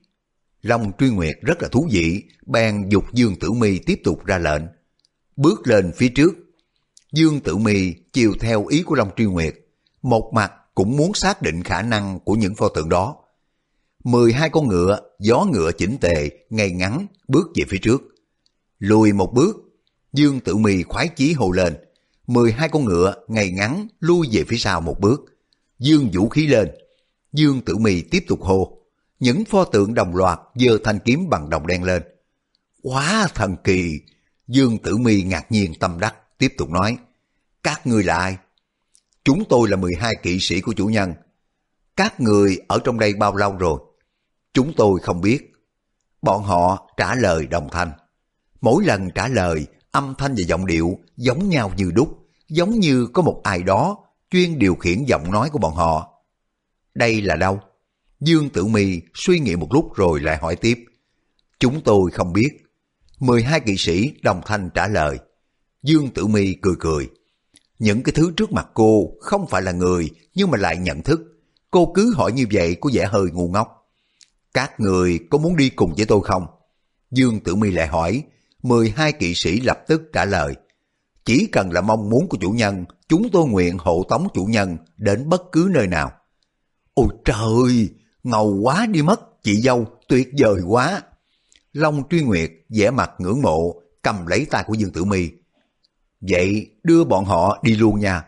Speaker 1: Long Truy Nguyệt rất là thú vị, bèn dục Dương Tử Mi tiếp tục ra lệnh. Bước lên phía trước. Dương Tử Mi chiều theo ý của Long Truy Nguyệt, một mặt cũng muốn xác định khả năng của những pho tượng đó. Mười hai con ngựa, gió ngựa chỉnh tề, ngay ngắn, bước về phía trước. Lùi một bước, Dương Tử Mi khoái chí hồ lên. Mười hai con ngựa, ngay ngắn, lui về phía sau một bước. Dương vũ khí lên. Dương Tử Mi tiếp tục hô những pho tượng đồng loạt giơ thanh kiếm bằng đồng đen lên. Quá thần kỳ! Dương Tử Mi ngạc nhiên tâm đắc, tiếp tục nói. Các người là ai? Chúng tôi là 12 kỵ sĩ của chủ nhân. Các người ở trong đây bao lâu rồi? Chúng tôi không biết. Bọn họ trả lời đồng thanh. Mỗi lần trả lời, âm thanh và giọng điệu giống nhau như đúc, giống như có một ai đó chuyên điều khiển giọng nói của bọn họ. Đây là đâu? Dương Tử Mi suy nghĩ một lúc rồi lại hỏi tiếp. Chúng tôi không biết. 12 kỵ sĩ đồng thanh trả lời. Dương Tử Mi cười cười. Những cái thứ trước mặt cô không phải là người nhưng mà lại nhận thức. Cô cứ hỏi như vậy có vẻ hơi ngu ngốc. Các người có muốn đi cùng với tôi không? Dương Tử Mi lại hỏi. 12 kỵ sĩ lập tức trả lời. Chỉ cần là mong muốn của chủ nhân, chúng tôi nguyện hộ tống chủ nhân đến bất cứ nơi nào. Ôi trời, ngầu quá đi mất, chị dâu, tuyệt vời quá. Long Truy Nguyệt vẻ mặt ngưỡng mộ, cầm lấy tay của Dương Tử Mi. Vậy đưa bọn họ đi luôn nha.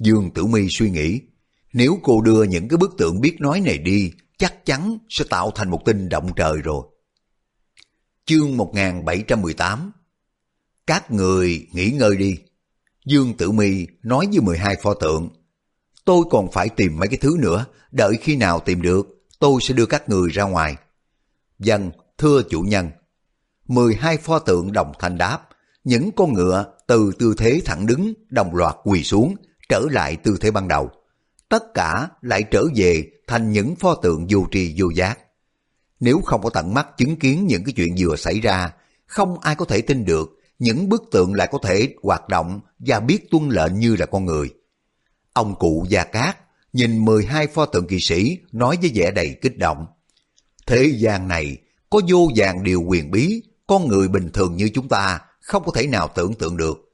Speaker 1: Dương Tử Mi suy nghĩ, nếu cô đưa những cái bức tượng biết nói này đi, chắc chắn sẽ tạo thành một tinh động trời rồi. Chương 1718 Các người nghỉ ngơi đi. Dương Tử Mi nói với 12 pho tượng. Tôi còn phải tìm mấy cái thứ nữa, đợi khi nào tìm được, tôi sẽ đưa các người ra ngoài. Dân, thưa chủ nhân. 12 pho tượng đồng thanh đáp, những con ngựa từ tư thế thẳng đứng đồng loạt quỳ xuống, trở lại tư thế ban đầu. Tất cả lại trở về thành những pho tượng vô tri vô giác. Nếu không có tận mắt chứng kiến những cái chuyện vừa xảy ra, không ai có thể tin được những bức tượng lại có thể hoạt động và biết tuân lệnh như là con người. Ông cụ Gia Cát nhìn 12 pho tượng kỳ sĩ nói với vẻ đầy kích động. Thế gian này có vô vàng điều quyền bí, con người bình thường như chúng ta không có thể nào tưởng tượng được.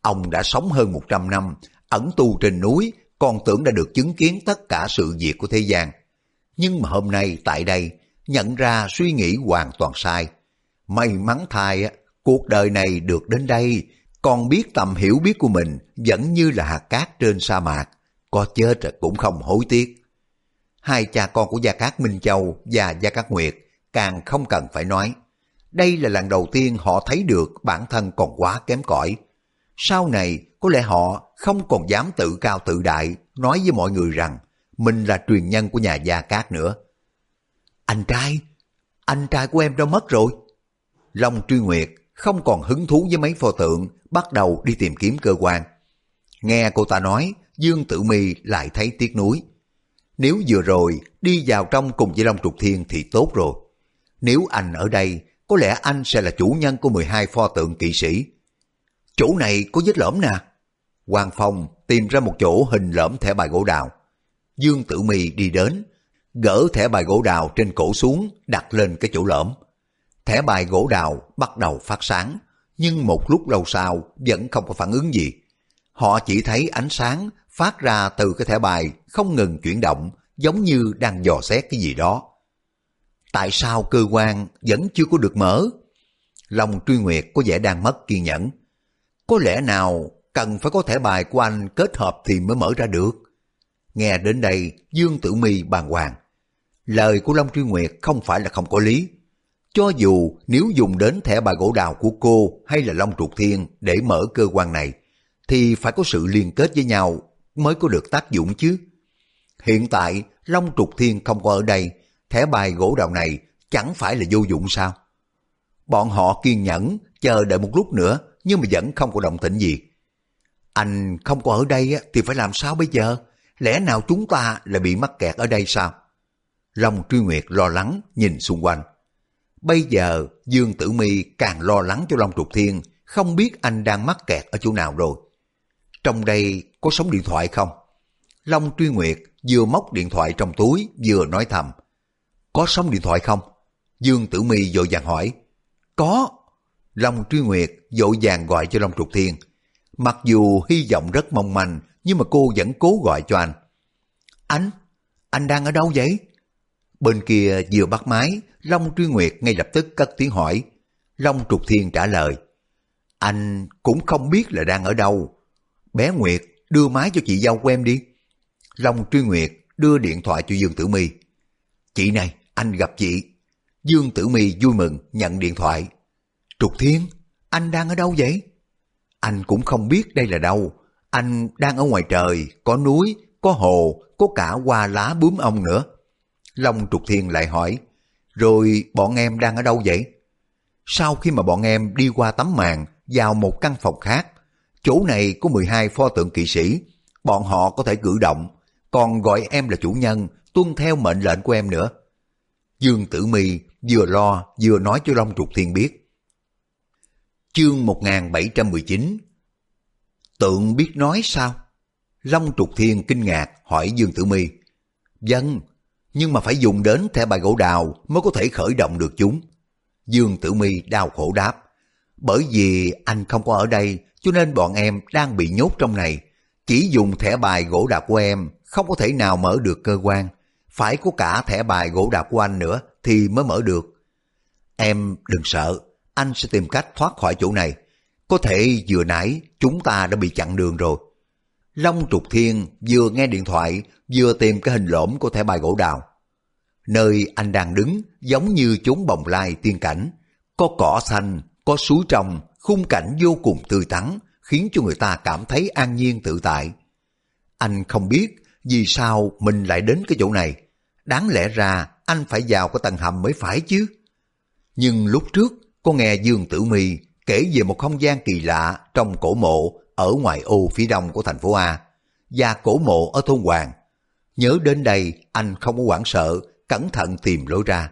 Speaker 1: Ông đã sống hơn 100 năm, ẩn tu trên núi, còn tưởng đã được chứng kiến tất cả sự việc của thế gian. Nhưng mà hôm nay tại đây, nhận ra suy nghĩ hoàn toàn sai. May mắn thay, cuộc đời này được đến đây, còn biết tầm hiểu biết của mình vẫn như là hạt cát trên sa mạc, có chết cũng không hối tiếc. Hai cha con của Gia Cát Minh Châu và Gia Cát Nguyệt càng không cần phải nói. Đây là lần đầu tiên họ thấy được bản thân còn quá kém cỏi. Sau này, có lẽ họ không còn dám tự cao tự đại nói với mọi người rằng mình là truyền nhân của nhà Gia Cát nữa. Anh trai, anh trai của em đâu mất rồi? Long Truy Nguyệt không còn hứng thú với mấy pho tượng, bắt đầu đi tìm kiếm cơ quan. Nghe cô ta nói, Dương Tử Mi lại thấy tiếc nuối. Nếu vừa rồi đi vào trong cùng với Long Trục Thiên thì tốt rồi. Nếu anh ở đây, có lẽ anh sẽ là chủ nhân của 12 pho tượng kỵ sĩ. Chỗ này có vết lõm nè. Hoàng Phong tìm ra một chỗ hình lõm thẻ bài gỗ đào. Dương Tử Mi đi đến, gỡ thẻ bài gỗ đào trên cổ xuống, đặt lên cái chỗ lõm. Thẻ bài gỗ đào bắt đầu phát sáng, nhưng một lúc lâu sau vẫn không có phản ứng gì. Họ chỉ thấy ánh sáng phát ra từ cái thẻ bài không ngừng chuyển động, giống như đang dò xét cái gì đó. Tại sao cơ quan vẫn chưa có được mở? Lòng truy nguyệt có vẻ đang mất kiên nhẫn. Có lẽ nào cần phải có thẻ bài của anh kết hợp thì mới mở ra được? Nghe đến đây, Dương Tử Mi bàng hoàng. Lời của Long Truy Nguyệt không phải là không có lý. Cho dù nếu dùng đến thẻ bài gỗ đào của cô hay là Long Trục Thiên để mở cơ quan này, thì phải có sự liên kết với nhau mới có được tác dụng chứ. Hiện tại Long Trục Thiên không có ở đây, thẻ bài gỗ đào này chẳng phải là vô dụng sao? Bọn họ kiên nhẫn chờ đợi một lúc nữa nhưng mà vẫn không có động tĩnh gì. Anh không có ở đây thì phải làm sao bây giờ? Lẽ nào chúng ta lại bị mắc kẹt ở đây sao? Long Truy Nguyệt lo lắng nhìn xung quanh. Bây giờ Dương Tử Mi càng lo lắng cho Long Trục Thiên, không biết anh đang mắc kẹt ở chỗ nào rồi. Trong đây có sóng điện thoại không? Long Truy Nguyệt vừa móc điện thoại trong túi vừa nói thầm. Có sóng điện thoại không? Dương Tử Mi vội vàng hỏi. Có. Long Truy Nguyệt vội vàng gọi cho Long Trục Thiên. Mặc dù hy vọng rất mong manh, nhưng mà cô vẫn cố gọi cho anh. Anh? Anh đang ở đâu vậy? Bên kia vừa bắt máy, Long Truy Nguyệt ngay lập tức cất tiếng hỏi. Long Trục Thiên trả lời. Anh cũng không biết là đang ở đâu. Bé Nguyệt, đưa máy cho chị dâu của em đi. Long Truy Nguyệt đưa điện thoại cho Dương Tử My. Chị này, anh gặp chị. Dương Tử Mi vui mừng nhận điện thoại. Trục Thiên, anh đang ở đâu vậy? Anh cũng không biết đây là đâu. Anh đang ở ngoài trời, có núi, có hồ, có cả hoa lá bướm ong nữa. Long Trục Thiên lại hỏi, rồi bọn em đang ở đâu vậy? Sau khi mà bọn em đi qua tấm màn vào một căn phòng khác, chỗ này có 12 pho tượng kỵ sĩ, bọn họ có thể cử động, còn gọi em là chủ nhân, tuân theo mệnh lệnh của em nữa. Dương Tử Mi vừa lo vừa nói cho Long Trục Thiên biết. Chương 1719 Tượng biết nói sao? Long Trục Thiên kinh ngạc hỏi Dương Tử Mi. Dân, nhưng mà phải dùng đến thẻ bài gỗ đào mới có thể khởi động được chúng. Dương Tử Mi đau khổ đáp. Bởi vì anh không có ở đây cho nên bọn em đang bị nhốt trong này. Chỉ dùng thẻ bài gỗ đào của em không có thể nào mở được cơ quan. Phải có cả thẻ bài gỗ đào của anh nữa thì mới mở được. Em đừng sợ, anh sẽ tìm cách thoát khỏi chỗ này. Có thể vừa nãy chúng ta đã bị chặn đường rồi. Long Trục Thiên vừa nghe điện thoại vừa tìm cái hình lõm của thẻ bài gỗ đào. Nơi anh đang đứng giống như chốn bồng lai tiên cảnh. Có cỏ xanh, có suối trong, khung cảnh vô cùng tươi tắn, khiến cho người ta cảm thấy an nhiên tự tại. Anh không biết vì sao mình lại đến cái chỗ này. Đáng lẽ ra anh phải vào cái tầng hầm mới phải chứ. Nhưng lúc trước, cô nghe Dương Tử My kể về một không gian kỳ lạ trong cổ mộ ở ngoài ô phía đông của thành phố A và cổ mộ ở thôn Hoàng. Nhớ đến đây, anh không có hoảng sợ, cẩn thận tìm lối ra.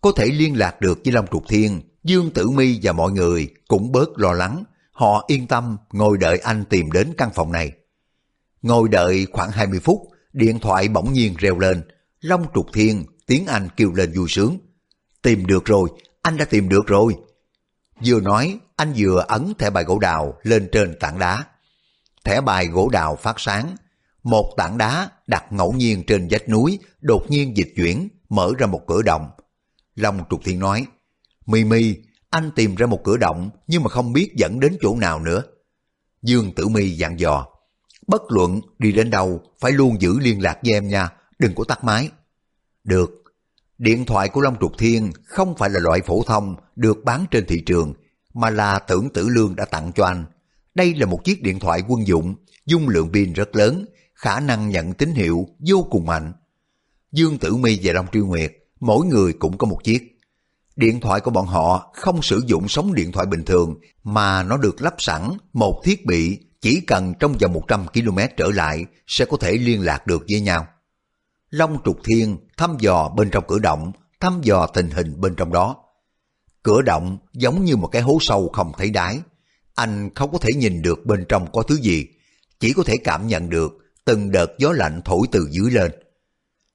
Speaker 1: Có thể liên lạc được với Long Trục Thiên, Dương Tử Mi và mọi người cũng bớt lo lắng. Họ yên tâm ngồi đợi anh tìm đến căn phòng này. Ngồi đợi khoảng 20 phút, điện thoại bỗng nhiên reo lên. Long Trục Thiên, tiếng Anh kêu lên vui sướng. Tìm được rồi, anh đã tìm được rồi. Vừa nói, anh vừa ấn thẻ bài gỗ đào lên trên tảng đá. Thẻ bài gỗ đào phát sáng, một tảng đá đặt ngẫu nhiên trên vách núi đột nhiên dịch chuyển, mở ra một cửa động. Long Trục Thiên nói, Mi Mi, anh tìm ra một cửa động nhưng mà không biết dẫn đến chỗ nào nữa. Dương Tử Mi dặn dò, bất luận đi đến đâu phải luôn giữ liên lạc với em nha, đừng có tắt máy. Được, điện thoại của Long Trục Thiên không phải là loại phổ thông được bán trên thị trường, mà là tưởng tử lương đã tặng cho anh. Đây là một chiếc điện thoại quân dụng, dung lượng pin rất lớn, khả năng nhận tín hiệu vô cùng mạnh. Dương Tử Mi và Long Truy Nguyệt, mỗi người cũng có một chiếc. Điện thoại của bọn họ không sử dụng sóng điện thoại bình thường mà nó được lắp sẵn một thiết bị chỉ cần trong vòng 100 km trở lại sẽ có thể liên lạc được với nhau. Long trục thiên thăm dò bên trong cửa động, thăm dò tình hình bên trong đó. Cửa động giống như một cái hố sâu không thấy đáy. Anh không có thể nhìn được bên trong có thứ gì, chỉ có thể cảm nhận được từng đợt gió lạnh thổi từ dưới lên.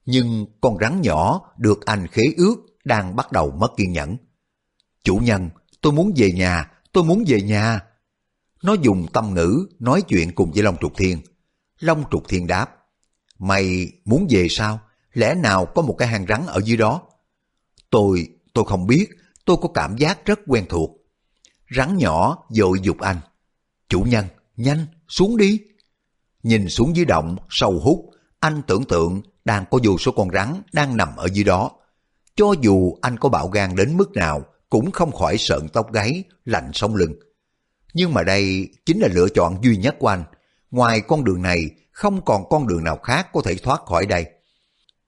Speaker 1: Nhưng con rắn nhỏ được anh khế ước đang bắt đầu mất kiên nhẫn. Chủ nhân, tôi muốn về nhà, tôi muốn về nhà. Nó dùng tâm ngữ nói chuyện cùng với Long Trục Thiên. Long Trục Thiên đáp, Mày muốn về sao? Lẽ nào có một cái hang rắn ở dưới đó? Tôi, tôi không biết, tôi có cảm giác rất quen thuộc. Rắn nhỏ dội dục anh. Chủ nhân, nhanh, xuống đi. Nhìn xuống dưới động, sâu hút, anh tưởng tượng đang có vô số con rắn đang nằm ở dưới đó. Cho dù anh có bạo gan đến mức nào, cũng không khỏi sợn tóc gáy, lạnh sống lưng. Nhưng mà đây chính là lựa chọn duy nhất của anh. Ngoài con đường này, không còn con đường nào khác có thể thoát khỏi đây.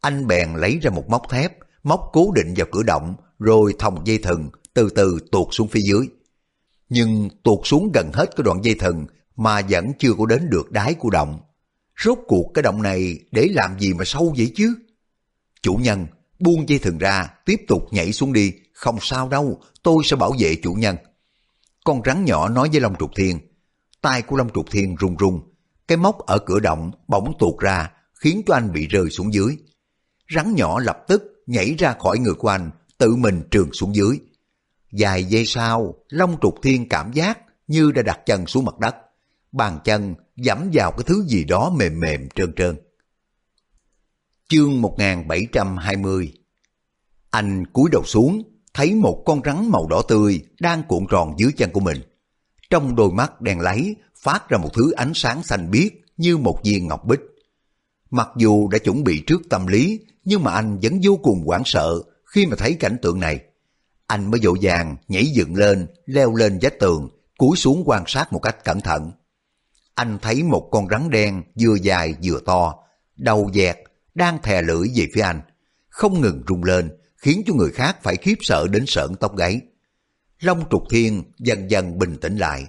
Speaker 1: Anh bèn lấy ra một móc thép, móc cố định vào cửa động, rồi thòng dây thừng, từ từ tuột xuống phía dưới. Nhưng tuột xuống gần hết cái đoạn dây thừng mà vẫn chưa có đến được đáy của động. Rốt cuộc cái động này để làm gì mà sâu vậy chứ? Chủ nhân, buông dây thừng ra, tiếp tục nhảy xuống đi, không sao đâu, tôi sẽ bảo vệ chủ nhân. Con rắn nhỏ nói với Long Trục Thiên, tay của Long Trục Thiên run run, cái móc ở cửa động bỗng tuột ra, khiến cho anh bị rơi xuống dưới. Rắn nhỏ lập tức nhảy ra khỏi người của anh, tự mình trường xuống dưới. Dài giây sau, Long Trục Thiên cảm giác như đã đặt chân xuống mặt đất. Bàn chân dẫm vào cái thứ gì đó mềm mềm trơn trơn. Chương 1720 Anh cúi đầu xuống, thấy một con rắn màu đỏ tươi đang cuộn tròn dưới chân của mình. Trong đôi mắt đen lấy phát ra một thứ ánh sáng xanh biếc như một viên ngọc bích. Mặc dù đã chuẩn bị trước tâm lý, nhưng mà anh vẫn vô cùng hoảng sợ khi mà thấy cảnh tượng này. Anh mới dội vàng nhảy dựng lên, leo lên vách tường, cúi xuống quan sát một cách cẩn thận. Anh thấy một con rắn đen vừa dài vừa to, đầu dẹt, đang thè lưỡi về phía anh, không ngừng rung lên, khiến cho người khác phải khiếp sợ đến sợn tóc gáy. Long trục thiên dần dần bình tĩnh lại,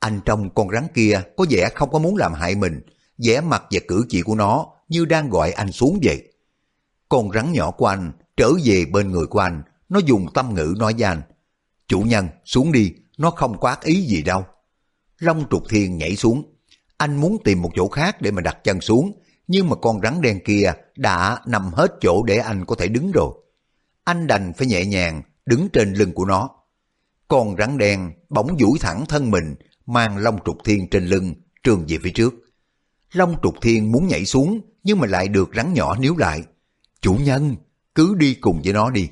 Speaker 1: anh trong con rắn kia có vẻ không có muốn làm hại mình, vẻ mặt và cử chỉ của nó như đang gọi anh xuống vậy. Con rắn nhỏ của anh trở về bên người của anh, nó dùng tâm ngữ nói với anh, chủ nhân xuống đi, nó không có ác ý gì đâu. Long trục thiên nhảy xuống, anh muốn tìm một chỗ khác để mà đặt chân xuống, nhưng mà con rắn đen kia đã nằm hết chỗ để anh có thể đứng rồi. Anh đành phải nhẹ nhàng đứng trên lưng của nó. Con rắn đen bỗng duỗi thẳng thân mình mang Long Trục Thiên trên lưng, trường về phía trước. Long Trục Thiên muốn nhảy xuống, nhưng mà lại được rắn nhỏ níu lại. Chủ nhân, cứ đi cùng với nó đi.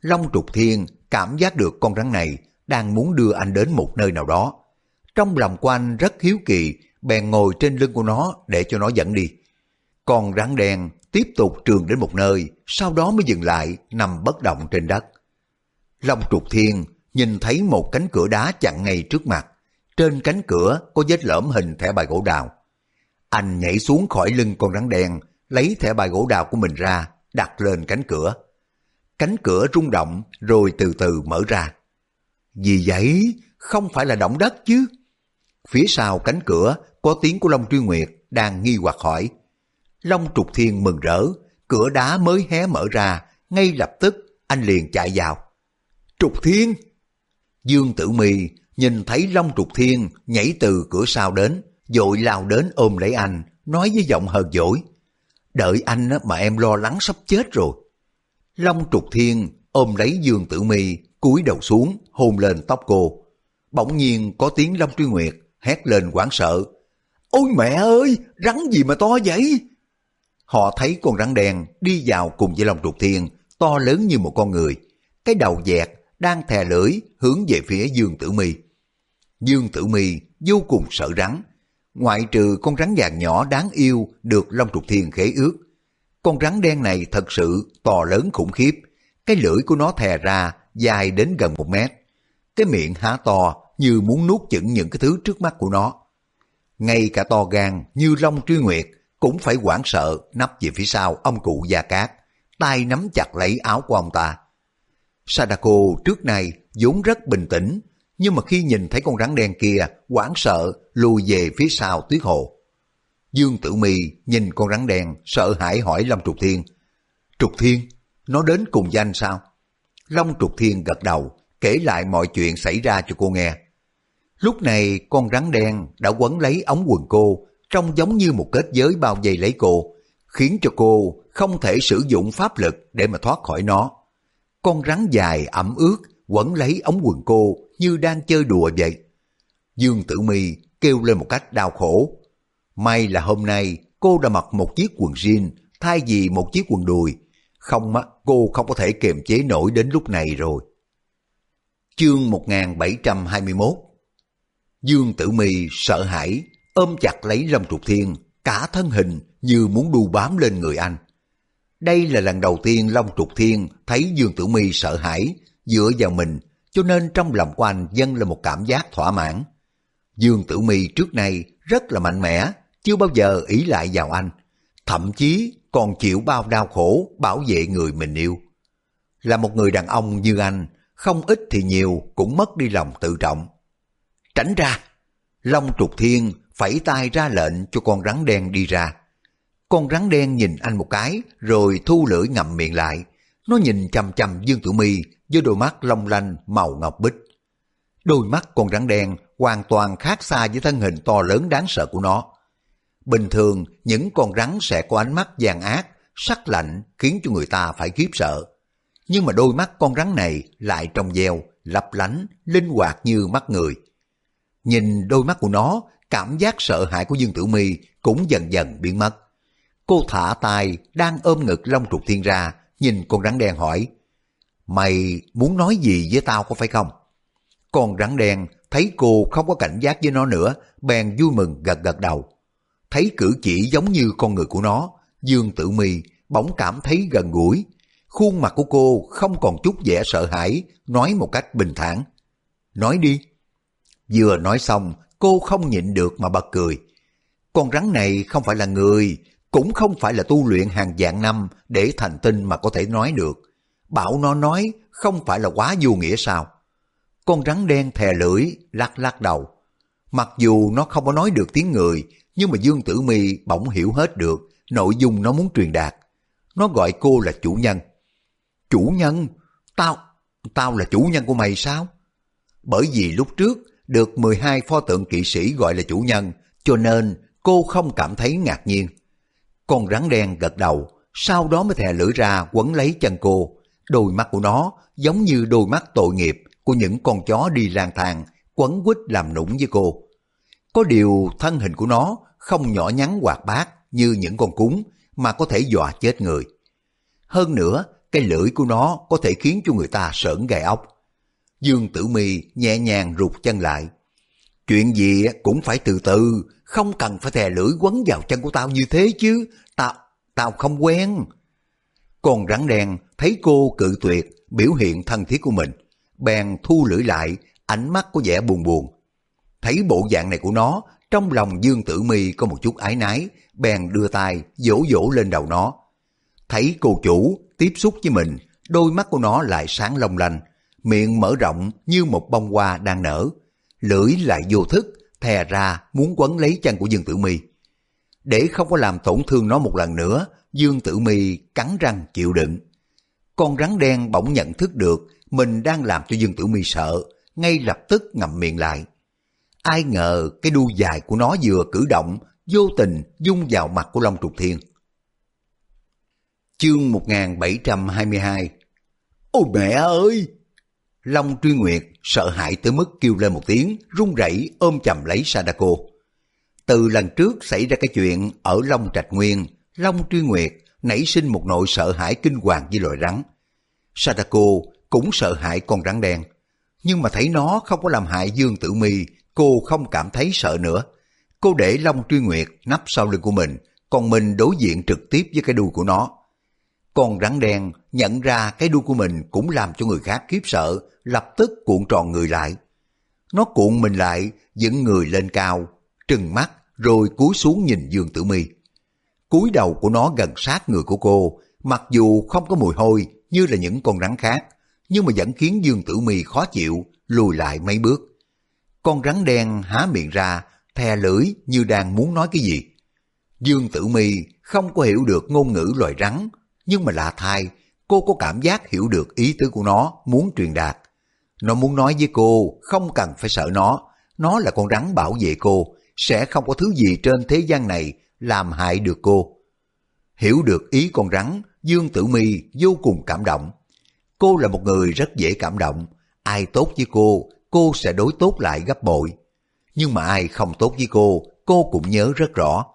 Speaker 1: Long Trục Thiên cảm giác được con rắn này đang muốn đưa anh đến một nơi nào đó. Trong lòng của anh rất hiếu kỳ, bèn ngồi trên lưng của nó để cho nó dẫn đi. Con rắn đen tiếp tục trường đến một nơi, sau đó mới dừng lại, nằm bất động trên đất. Long Trục Thiên nhìn thấy một cánh cửa đá chặn ngay trước mặt, trên cánh cửa có vết lõm hình thẻ bài gỗ đào. Anh nhảy xuống khỏi lưng con rắn đen, lấy thẻ bài gỗ đào của mình ra, đặt lên cánh cửa. Cánh cửa rung động rồi từ từ mở ra. Vì vậy, không phải là động đất chứ. Phía sau cánh cửa có tiếng của Long Truy Nguyệt đang nghi hoặc hỏi. Long Trục Thiên mừng rỡ, cửa đá mới hé mở ra, ngay lập tức anh liền chạy vào. Trục Thiên! Dương Tử Mi nhìn thấy Long Trục Thiên nhảy từ cửa sau đến, dội lao đến ôm lấy anh, nói với giọng hờn dỗi. Đợi anh mà em lo lắng sắp chết rồi. Long Trục Thiên ôm lấy Dương Tử Mi cúi đầu xuống, hôn lên tóc cô. Bỗng nhiên có tiếng Long Truy Nguyệt hét lên hoảng sợ. Ôi mẹ ơi, rắn gì mà to vậy? Họ thấy con rắn đen đi vào cùng với Long Trục Thiên, to lớn như một con người. Cái đầu dẹt đang thè lưỡi hướng về phía Dương Tử Mi. Dương Tử Mi vô cùng sợ rắn, ngoại trừ con rắn vàng nhỏ đáng yêu được Long Trục Thiên khế ước. Con rắn đen này thật sự to lớn khủng khiếp, cái lưỡi của nó thè ra dài đến gần một mét. Cái miệng há to như muốn nuốt chửng những cái thứ trước mắt của nó. Ngay cả to gan như Long Truy Nguyệt cũng phải hoảng sợ nấp về phía sau ông cụ Gia Cát, tay nắm chặt lấy áo của ông ta. Sadako trước này vốn rất bình tĩnh, nhưng mà khi nhìn thấy con rắn đen kia, hoảng sợ lùi về phía sau tuyết hồ. Dương Tử Mi nhìn con rắn đen, sợ hãi hỏi Long Trục Thiên. Trục Thiên, nó đến cùng danh sao? Long Trục Thiên gật đầu, kể lại mọi chuyện xảy ra cho cô nghe. Lúc này con rắn đen đã quấn lấy ống quần cô, trông giống như một kết giới bao vây lấy cô, khiến cho cô không thể sử dụng pháp lực để mà thoát khỏi nó. Con rắn dài ẩm ướt quấn lấy ống quần cô như đang chơi đùa vậy. Dương Tử Mi kêu lên một cách đau khổ. May là hôm nay cô đã mặc một chiếc quần jean thay vì một chiếc quần đùi. Không á, cô không có thể kiềm chế nổi đến lúc này rồi. Chương 1721 Dương Tử Mi sợ hãi, ôm chặt lấy Lâm Trục Thiên, cả thân hình như muốn đu bám lên người anh. Đây là lần đầu tiên Long Trục Thiên thấy Dương Tử Mi sợ hãi, dựa vào mình, cho nên trong lòng của anh dâng là một cảm giác thỏa mãn. Dương Tử Mi trước nay rất là mạnh mẽ, chưa bao giờ ý lại vào anh, thậm chí còn chịu bao đau khổ bảo vệ người mình yêu. Là một người đàn ông như anh, không ít thì nhiều cũng mất đi lòng tự trọng. Tránh ra! Long trục thiên phẩy tay ra lệnh cho con rắn đen đi ra. Con rắn đen nhìn anh một cái rồi thu lưỡi ngậm miệng lại. Nó nhìn chăm chăm Dương Tử Mi với đôi mắt long lanh màu ngọc bích. Đôi mắt con rắn đen hoàn toàn khác xa với thân hình to lớn đáng sợ của nó. Bình thường, những con rắn sẽ có ánh mắt vàng ác, sắc lạnh khiến cho người ta phải khiếp sợ. Nhưng mà đôi mắt con rắn này lại trong veo, lấp lánh, linh hoạt như mắt người. Nhìn đôi mắt của nó, cảm giác sợ hãi của Dương Tử Mi cũng dần dần biến mất. Cô thả tay đang ôm ngực Long Trục Thiên ra, nhìn con rắn đen hỏi, Mày muốn nói gì với tao có phải không? Con rắn đen thấy cô không có cảnh giác với nó nữa, bèn vui mừng gật gật đầu. Thấy cử chỉ giống như con người của nó, Dương Tử Mi bỗng cảm thấy gần gũi. Khuôn mặt của cô không còn chút vẻ sợ hãi, nói một cách bình thản. Nói đi. Vừa nói xong, cô không nhịn được mà bật cười. Con rắn này không phải là người, cũng không phải là tu luyện hàng vạn năm để thành tinh mà có thể nói được. Bảo nó nói không phải là quá vô nghĩa sao? Con rắn đen thè lưỡi, lắc lắc đầu. Mặc dù nó không có nói được tiếng người, nhưng mà Dương Tử Mi bỗng hiểu hết được nội dung nó muốn truyền đạt. Nó gọi cô là chủ nhân. Chủ nhân? Tao, tao là chủ nhân của mày sao? Bởi vì lúc trước được 12 pho tượng kỵ sĩ gọi là chủ nhân, cho nên cô không cảm thấy ngạc nhiên. Con rắn đen gật đầu, sau đó mới thè lưỡi ra quấn lấy chân cô. Đôi mắt của nó giống như đôi mắt tội nghiệp của những con chó đi lang thang, quấn quýt làm nũng với cô. Có điều thân hình của nó không nhỏ nhắn hoạt bát như những con cúng mà có thể dọa chết người. Hơn nữa, cái lưỡi của nó có thể khiến cho người ta sởn gai ốc. Dương Tử Mi nhẹ nhàng rụt chân lại. Chuyện gì cũng phải từ từ, không cần phải thè lưỡi quấn vào chân của tao như thế chứ, tao, tao không quen. Còn rắn đen thấy cô cự tuyệt biểu hiện thân thiết của mình, bèn thu lưỡi lại, ánh mắt có vẻ buồn buồn. Thấy bộ dạng này của nó, trong lòng Dương Tử Mi có một chút ái nái, bèn đưa tay vỗ vỗ lên đầu nó. Thấy cô chủ tiếp xúc với mình, đôi mắt của nó lại sáng long lanh, miệng mở rộng như một bông hoa đang nở, lưỡi lại vô thức, thè ra muốn quấn lấy chân của Dương Tử Mi. Để không có làm tổn thương nó một lần nữa, Dương Tử Mi cắn răng chịu đựng. Con rắn đen bỗng nhận thức được mình đang làm cho Dương Tử Mi sợ, ngay lập tức ngậm miệng lại. Ai ngờ cái đuôi dài của nó vừa cử động, vô tình dung vào mặt của Long Trục Thiên. Chương 1722 Ôi mẹ ơi! Long Truy Nguyệt sợ hãi tới mức kêu lên một tiếng, run rẩy ôm chầm lấy Sadako. Từ lần trước xảy ra cái chuyện ở Long Trạch Nguyên, Long Truy Nguyệt nảy sinh một nỗi sợ hãi kinh hoàng với loài rắn. Sadako cũng sợ hãi con rắn đen, nhưng mà thấy nó không có làm hại Dương Tử Mi, cô không cảm thấy sợ nữa. Cô để Long Truy Nguyệt nắp sau lưng của mình, còn mình đối diện trực tiếp với cái đuôi của nó. Con rắn đen nhận ra cái đuôi của mình cũng làm cho người khác khiếp sợ, lập tức cuộn tròn người lại. Nó cuộn mình lại, dựng người lên cao, trừng mắt rồi cúi xuống nhìn Dương Tử Mi. Cúi đầu của nó gần sát người của cô, mặc dù không có mùi hôi như là những con rắn khác, nhưng mà vẫn khiến Dương Tử Mi khó chịu, lùi lại mấy bước. Con rắn đen há miệng ra, thè lưỡi như đang muốn nói cái gì. Dương Tử Mi không có hiểu được ngôn ngữ loài rắn, nhưng mà lạ thay, cô có cảm giác hiểu được ý tứ của nó muốn truyền đạt. Nó muốn nói với cô không cần phải sợ nó, nó là con rắn bảo vệ cô, sẽ không có thứ gì trên thế gian này làm hại được cô. Hiểu được ý con rắn, Dương Tử Mi vô cùng cảm động. Cô là một người rất dễ cảm động, ai tốt với cô, cô sẽ đối tốt lại gấp bội. Nhưng mà ai không tốt với cô, cô cũng nhớ rất rõ.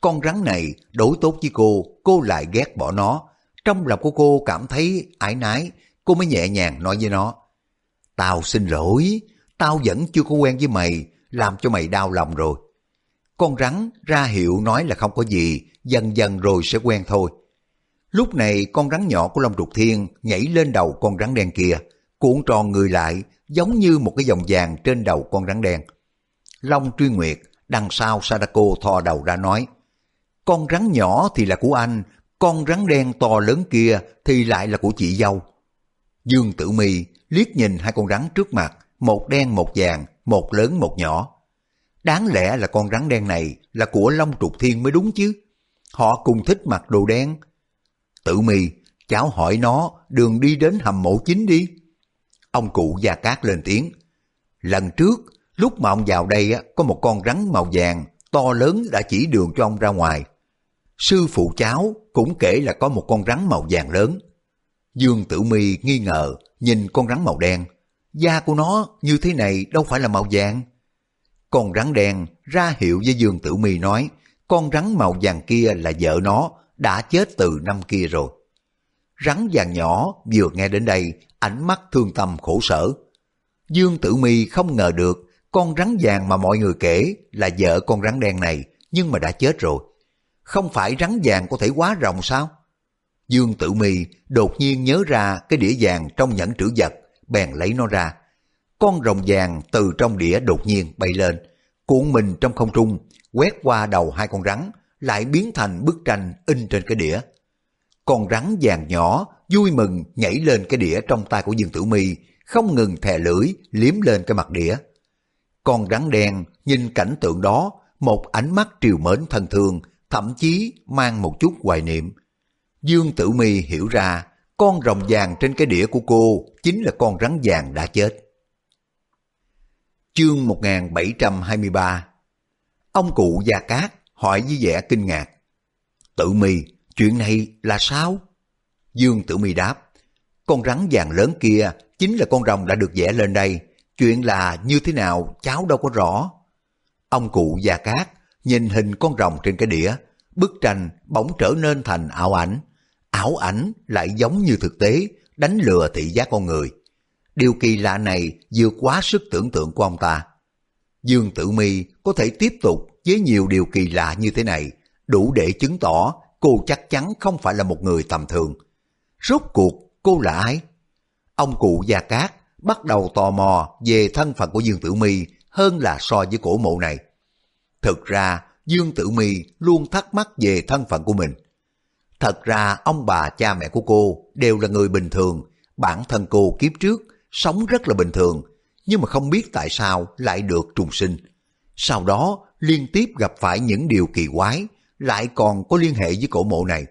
Speaker 1: Con rắn này đối tốt với cô, cô lại ghét bỏ nó. Trong lòng của cô cảm thấy ái nái, cô mới nhẹ nhàng nói với nó. Tao xin lỗi, tao vẫn chưa có quen với mày, làm cho mày đau lòng rồi. Con rắn ra hiệu nói là không có gì, dần dần rồi sẽ quen thôi. Lúc này con rắn nhỏ của Long Trục Thiên nhảy lên đầu con rắn đen kia, cuộn tròn người lại giống như một cái vòng vàng trên đầu con rắn đen. Long truy nguyệt, đằng sau Sadako thò đầu ra nói, con rắn nhỏ thì là của anh, con rắn đen to lớn kia thì lại là của chị dâu. Dương Tử Mi liếc nhìn hai con rắn trước mặt, một đen một vàng, một lớn một nhỏ. Đáng lẽ là con rắn đen này là của Long Trục Thiên mới đúng chứ. Họ cùng thích mặc đồ đen. Tử mi, cháu hỏi nó đường đi đến hầm mộ chính đi. Ông cụ già Cát lên tiếng. Lần trước, lúc mà ông vào đây có một con rắn màu vàng to lớn đã chỉ đường cho ông ra ngoài. Sư phụ cháu cũng kể là có một con rắn màu vàng lớn. Dương Tử Mi nghi ngờ nhìn con rắn màu đen. Da của nó như thế này đâu phải là màu vàng. Con rắn đen ra hiệu với Dương Tử Mi nói con rắn màu vàng kia là vợ nó đã chết từ năm kia rồi. Rắn vàng nhỏ vừa nghe đến đây ánh mắt thương tâm khổ sở. Dương Tử Mi không ngờ được con rắn vàng mà mọi người kể là vợ con rắn đen này nhưng mà đã chết rồi. Không phải rắn vàng có thể quá rồng sao? Dương Tử Mi đột nhiên nhớ ra cái đĩa vàng trong nhẫn trữ vật, bèn lấy nó ra. Con rồng vàng từ trong đĩa đột nhiên bay lên, cuộn mình trong không trung, quét qua đầu hai con rắn, lại biến thành bức tranh in trên cái đĩa. Con rắn vàng nhỏ vui mừng nhảy lên cái đĩa trong tay của Dương Tử Mi, không ngừng thè lưỡi liếm lên cái mặt đĩa. Con rắn đen nhìn cảnh tượng đó, một ánh mắt triều mến thân thương, thậm chí mang một chút hoài niệm. Dương Tử Mi hiểu ra, con rồng vàng trên cái đĩa của cô chính là con rắn vàng đã chết. Chương 1723 Ông cụ Gia Cát hỏi với vẻ kinh ngạc. Tự mì, chuyện này là sao? Dương Tử mì đáp, con rắn vàng lớn kia chính là con rồng đã được vẽ lên đây. Chuyện là như thế nào cháu đâu có rõ. Ông cụ Gia Cát nhìn hình con rồng trên cái đĩa, bức tranh bỗng trở nên thành ảo ảnh. Ảo ảnh lại giống như thực tế, đánh lừa thị giác con người. Điều kỳ lạ này vượt quá sức tưởng tượng của ông ta. Dương Tử Mi có thể tiếp tục với nhiều điều kỳ lạ như thế này, đủ để chứng tỏ cô chắc chắn không phải là một người tầm thường. Rốt cuộc cô là ai? Ông cụ Gia Cát bắt đầu tò mò về thân phận của Dương Tử Mi hơn là so với cổ mộ này. Thực ra, Dương Tử Mi luôn thắc mắc về thân phận của mình. Thật ra, ông bà cha mẹ của cô đều là người bình thường, bản thân cô kiếp trước sống rất là bình thường, nhưng mà không biết tại sao lại được trùng sinh. Sau đó liên tiếp gặp phải những điều kỳ quái, lại còn có liên hệ với cổ mộ này.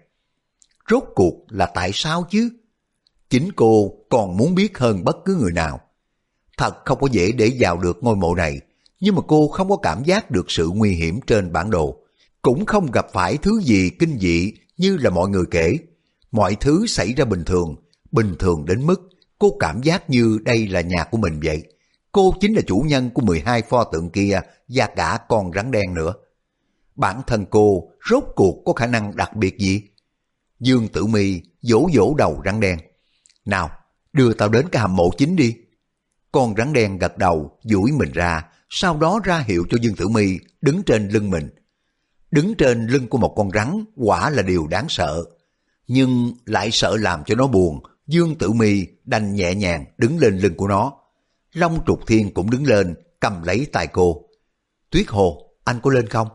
Speaker 1: Rốt cuộc là tại sao chứ? Chính cô còn muốn biết hơn bất cứ người nào. Thật không có dễ để vào được ngôi mộ này, nhưng mà cô không có cảm giác được sự nguy hiểm trên bản đồ. Cũng không gặp phải thứ gì kinh dị như là mọi người kể. Mọi thứ xảy ra bình thường, bình thường đến mức Cô cảm giác như đây là nhà của mình vậy. Cô chính là chủ nhân của 12 pho tượng kia và cả con rắn đen nữa. Bản thân cô rốt cuộc có khả năng đặc biệt gì? Dương Tử Mi vỗ vỗ đầu rắn đen. Nào, đưa tao đến cái hầm mộ chính đi. Con rắn đen gật đầu, duỗi mình ra, sau đó ra hiệu cho Dương Tử Mi đứng trên lưng mình. Đứng trên lưng của một con rắn quả là điều đáng sợ. Nhưng lại sợ làm cho nó buồn, Dương Tử Mi đành nhẹ nhàng đứng lên lưng của nó. Long Trục Thiên cũng đứng lên, cầm lấy tay cô. Tuyết Hồ, anh có lên không?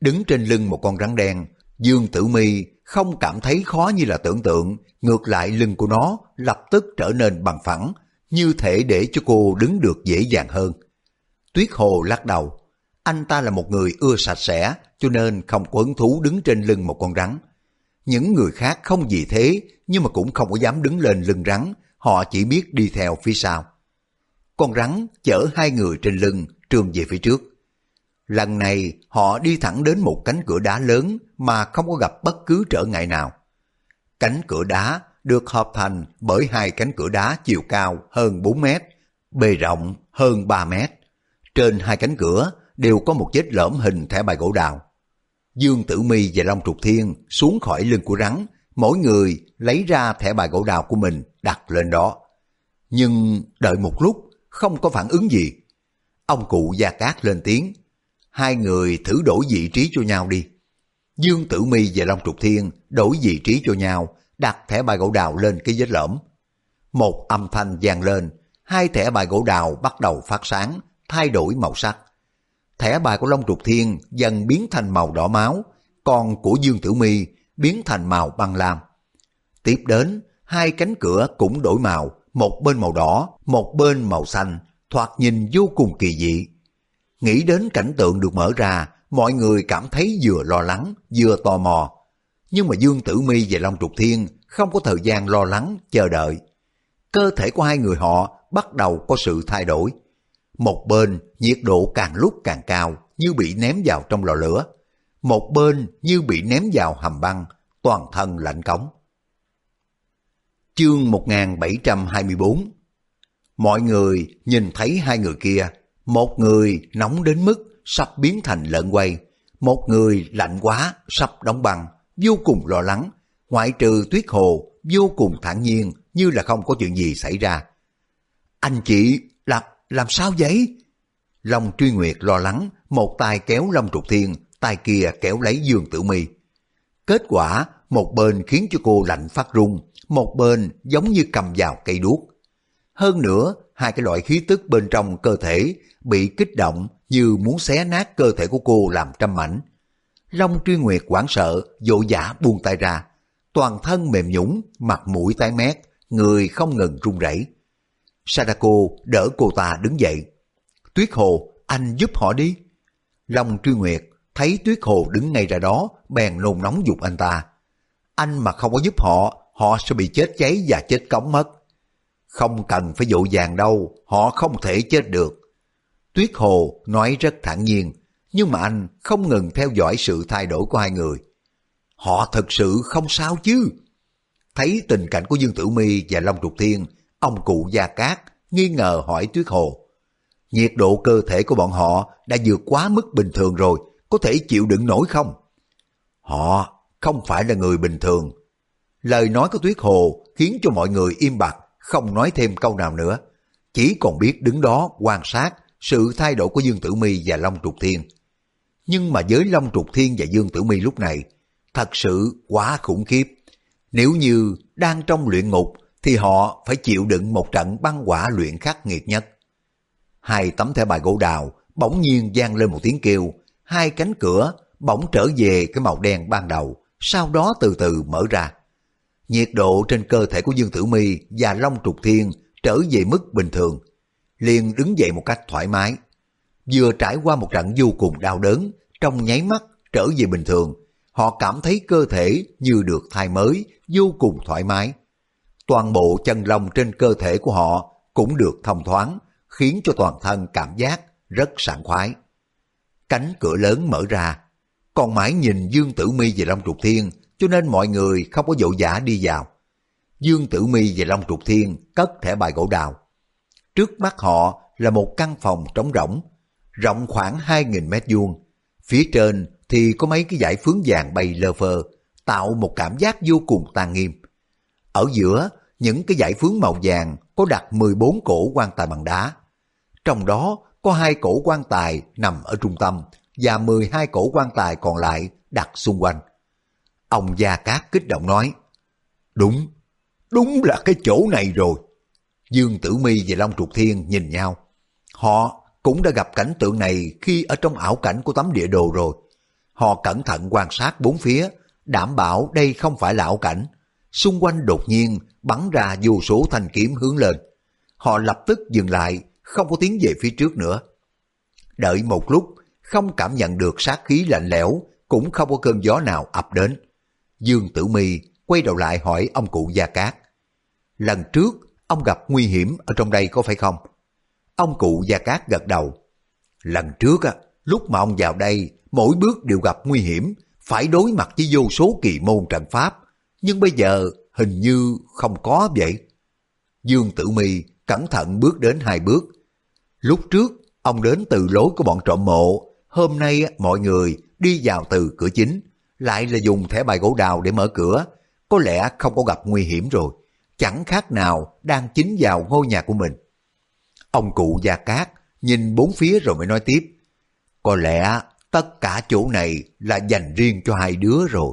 Speaker 1: Đứng trên lưng một con rắn đen, Dương Tử Mi không cảm thấy khó như là tưởng tượng, ngược lại lưng của nó lập tức trở nên bằng phẳng, như thể để cho cô đứng được dễ dàng hơn. Tuyết Hồ lắc đầu, anh ta là một người ưa sạch sẽ, cho nên không có hứng thú đứng trên lưng một con rắn. Những người khác không gì thế, nhưng mà cũng không có dám đứng lên lưng rắn, họ chỉ biết đi theo phía sau. Con rắn chở hai người trên lưng trường về phía trước. Lần này họ đi thẳng đến một cánh cửa đá lớn mà không có gặp bất cứ trở ngại nào. Cánh cửa đá được hợp thành bởi hai cánh cửa đá chiều cao hơn 4 mét, bề rộng hơn 3 mét. Trên hai cánh cửa đều có một vết lõm hình thẻ bài gỗ đào. Dương Tử Mi và Long Trục Thiên xuống khỏi lưng của rắn, mỗi người lấy ra thẻ bài gỗ đào của mình đặt lên đó. Nhưng đợi một lúc không có phản ứng gì. Ông cụ Gia Cát lên tiếng, hai người thử đổi vị trí cho nhau đi. Dương Tử Mi và Long Trục Thiên đổi vị trí cho nhau, đặt thẻ bài gỗ đào lên cái vết lõm. Một âm thanh vang lên, hai thẻ bài gỗ đào bắt đầu phát sáng, thay đổi màu sắc. Thẻ bài của Long Trục Thiên dần biến thành màu đỏ máu, còn của Dương Tử Mi biến thành màu băng lam. Tiếp đến, hai cánh cửa cũng đổi màu, một bên màu đỏ, một bên màu xanh, thoạt nhìn vô cùng kỳ dị. Nghĩ đến cảnh tượng được mở ra, mọi người cảm thấy vừa lo lắng, vừa tò mò. Nhưng mà Dương Tử Mi và Long Trục Thiên không có thời gian lo lắng, chờ đợi. Cơ thể của hai người họ bắt đầu có sự thay đổi. Một bên nhiệt độ càng lúc càng cao như bị ném vào trong lò lửa. Một bên như bị ném vào hầm băng, toàn thân lạnh cống. Chương 1724 Mọi người nhìn thấy hai người kia, một người nóng đến mức sắp biến thành lợn quay, một người lạnh quá sắp đóng băng, vô cùng lo lắng, ngoại trừ tuyết hồ vô cùng thản nhiên như là không có chuyện gì xảy ra. Anh chị, là làm sao vậy? Long truy nguyệt lo lắng, một tay kéo Long trục thiên, tay kia kéo lấy Dương Tử Mi. Kết quả, một bên khiến cho cô lạnh phát run, một bên giống như cầm vào cây đuốc. Hơn nữa, hai cái loại khí tức bên trong cơ thể bị kích động như muốn xé nát cơ thể của cô làm trăm mảnh. Long truy nguyệt hoảng sợ, dỗ dã buông tay ra. Toàn thân mềm nhũng, mặt mũi tái mét, người không ngừng run rẩy. Sadako đỡ cô ta đứng dậy. Tuyết Hồ, anh giúp họ đi. Long truy nguyệt thấy Tuyết Hồ đứng ngay ra đó, bèn nôn nóng dục anh ta. Anh mà không có giúp họ, họ sẽ bị chết cháy và chết cống mất. Không cần phải dụ dàng đâu, họ không thể chết được. Tuyết Hồ nói rất thản nhiên, nhưng mà anh không ngừng theo dõi sự thay đổi của hai người. Họ thật sự không sao chứ. Thấy tình cảnh của Dương Tử Mi và Long Trục Thiên, ông cụ Gia Cát nghi ngờ hỏi Tuyết Hồ. Nhiệt độ cơ thể của bọn họ đã vượt quá mức bình thường rồi, có thể chịu đựng nổi không? Họ không phải là người bình thường. Lời nói của Tuyết Hồ khiến cho mọi người im bặt, không nói thêm câu nào nữa. Chỉ còn biết đứng đó quan sát sự thay đổi của Dương Tử Mi và Long Trục Thiên. Nhưng mà với Long Trục Thiên và Dương Tử Mi lúc này, thật sự quá khủng khiếp. Nếu như đang trong luyện ngục thì họ phải chịu đựng một trận băng quả luyện khắc nghiệt nhất. Hai tấm thẻ bài gỗ đào bỗng nhiên vang lên một tiếng kêu, hai cánh cửa bỗng trở về cái màu đen ban đầu, sau đó từ từ mở ra. Nhiệt độ trên cơ thể của Dương Tử Mi và Long Trục Thiên trở về mức bình thường, liền đứng dậy một cách thoải mái. Vừa trải qua một trận vô cùng đau đớn, trong nháy mắt trở về bình thường, họ cảm thấy cơ thể như được thay mới, vô cùng thoải mái. Toàn bộ chân lông trên cơ thể của họ cũng được thông thoáng, khiến cho toàn thân cảm giác rất sảng khoái. Cánh cửa lớn mở ra, còn mãi nhìn Dương Tử Mi và Long Trục Thiên, cho nên mọi người không có vội vã đi vào. Dương Tử Mi và Long Trục Thiên cất thẻ bài gỗ đào. Trước mắt họ là một căn phòng trống rỗng, rộng khoảng 2.000 mét vuông. Phía trên thì có mấy cái dải phướng vàng bay lơ phơ, tạo một cảm giác vô cùng tàn nghiêm. Ở giữa, những cái dải phướng màu vàng có đặt 14 cổ quan tài bằng đá. Trong đó có hai cổ quan tài nằm ở trung tâm và 12 cổ quan tài còn lại đặt xung quanh. Ông Gia Cát kích động nói, Đúng, đúng là cái chỗ này rồi. Dương Tử Mi và Long Trục Thiên nhìn nhau. Họ cũng đã gặp cảnh tượng này khi ở trong ảo cảnh của tấm địa đồ rồi. Họ cẩn thận quan sát bốn phía, đảm bảo đây không phải là ảo cảnh. Xung quanh đột nhiên bắn ra vô số thanh kiếm hướng lên. Họ lập tức dừng lại, không có tiến về phía trước nữa. Đợi một lúc, không cảm nhận được sát khí lạnh lẽo, cũng không có cơn gió nào ập đến. Dương Tử Mi quay đầu lại hỏi ông cụ Gia Cát. Lần trước, ông gặp nguy hiểm ở trong đây có phải không? Ông cụ Gia Cát gật đầu. Lần trước, á, lúc mà ông vào đây, mỗi bước đều gặp nguy hiểm, phải đối mặt với vô số kỳ môn trận pháp. Nhưng bây giờ hình như không có vậy. Dương Tử Mi cẩn thận bước đến hai bước. Lúc trước, ông đến từ lối của bọn trộm mộ, hôm nay mọi người đi vào từ cửa chính, lại là dùng thẻ bài gỗ đào để mở cửa, có lẽ không có gặp nguy hiểm rồi, chẳng khác nào đang chính vào ngôi nhà của mình. Ông cụ Gia Cát nhìn bốn phía rồi mới nói tiếp, có lẽ tất cả chỗ này là dành riêng cho hai đứa rồi.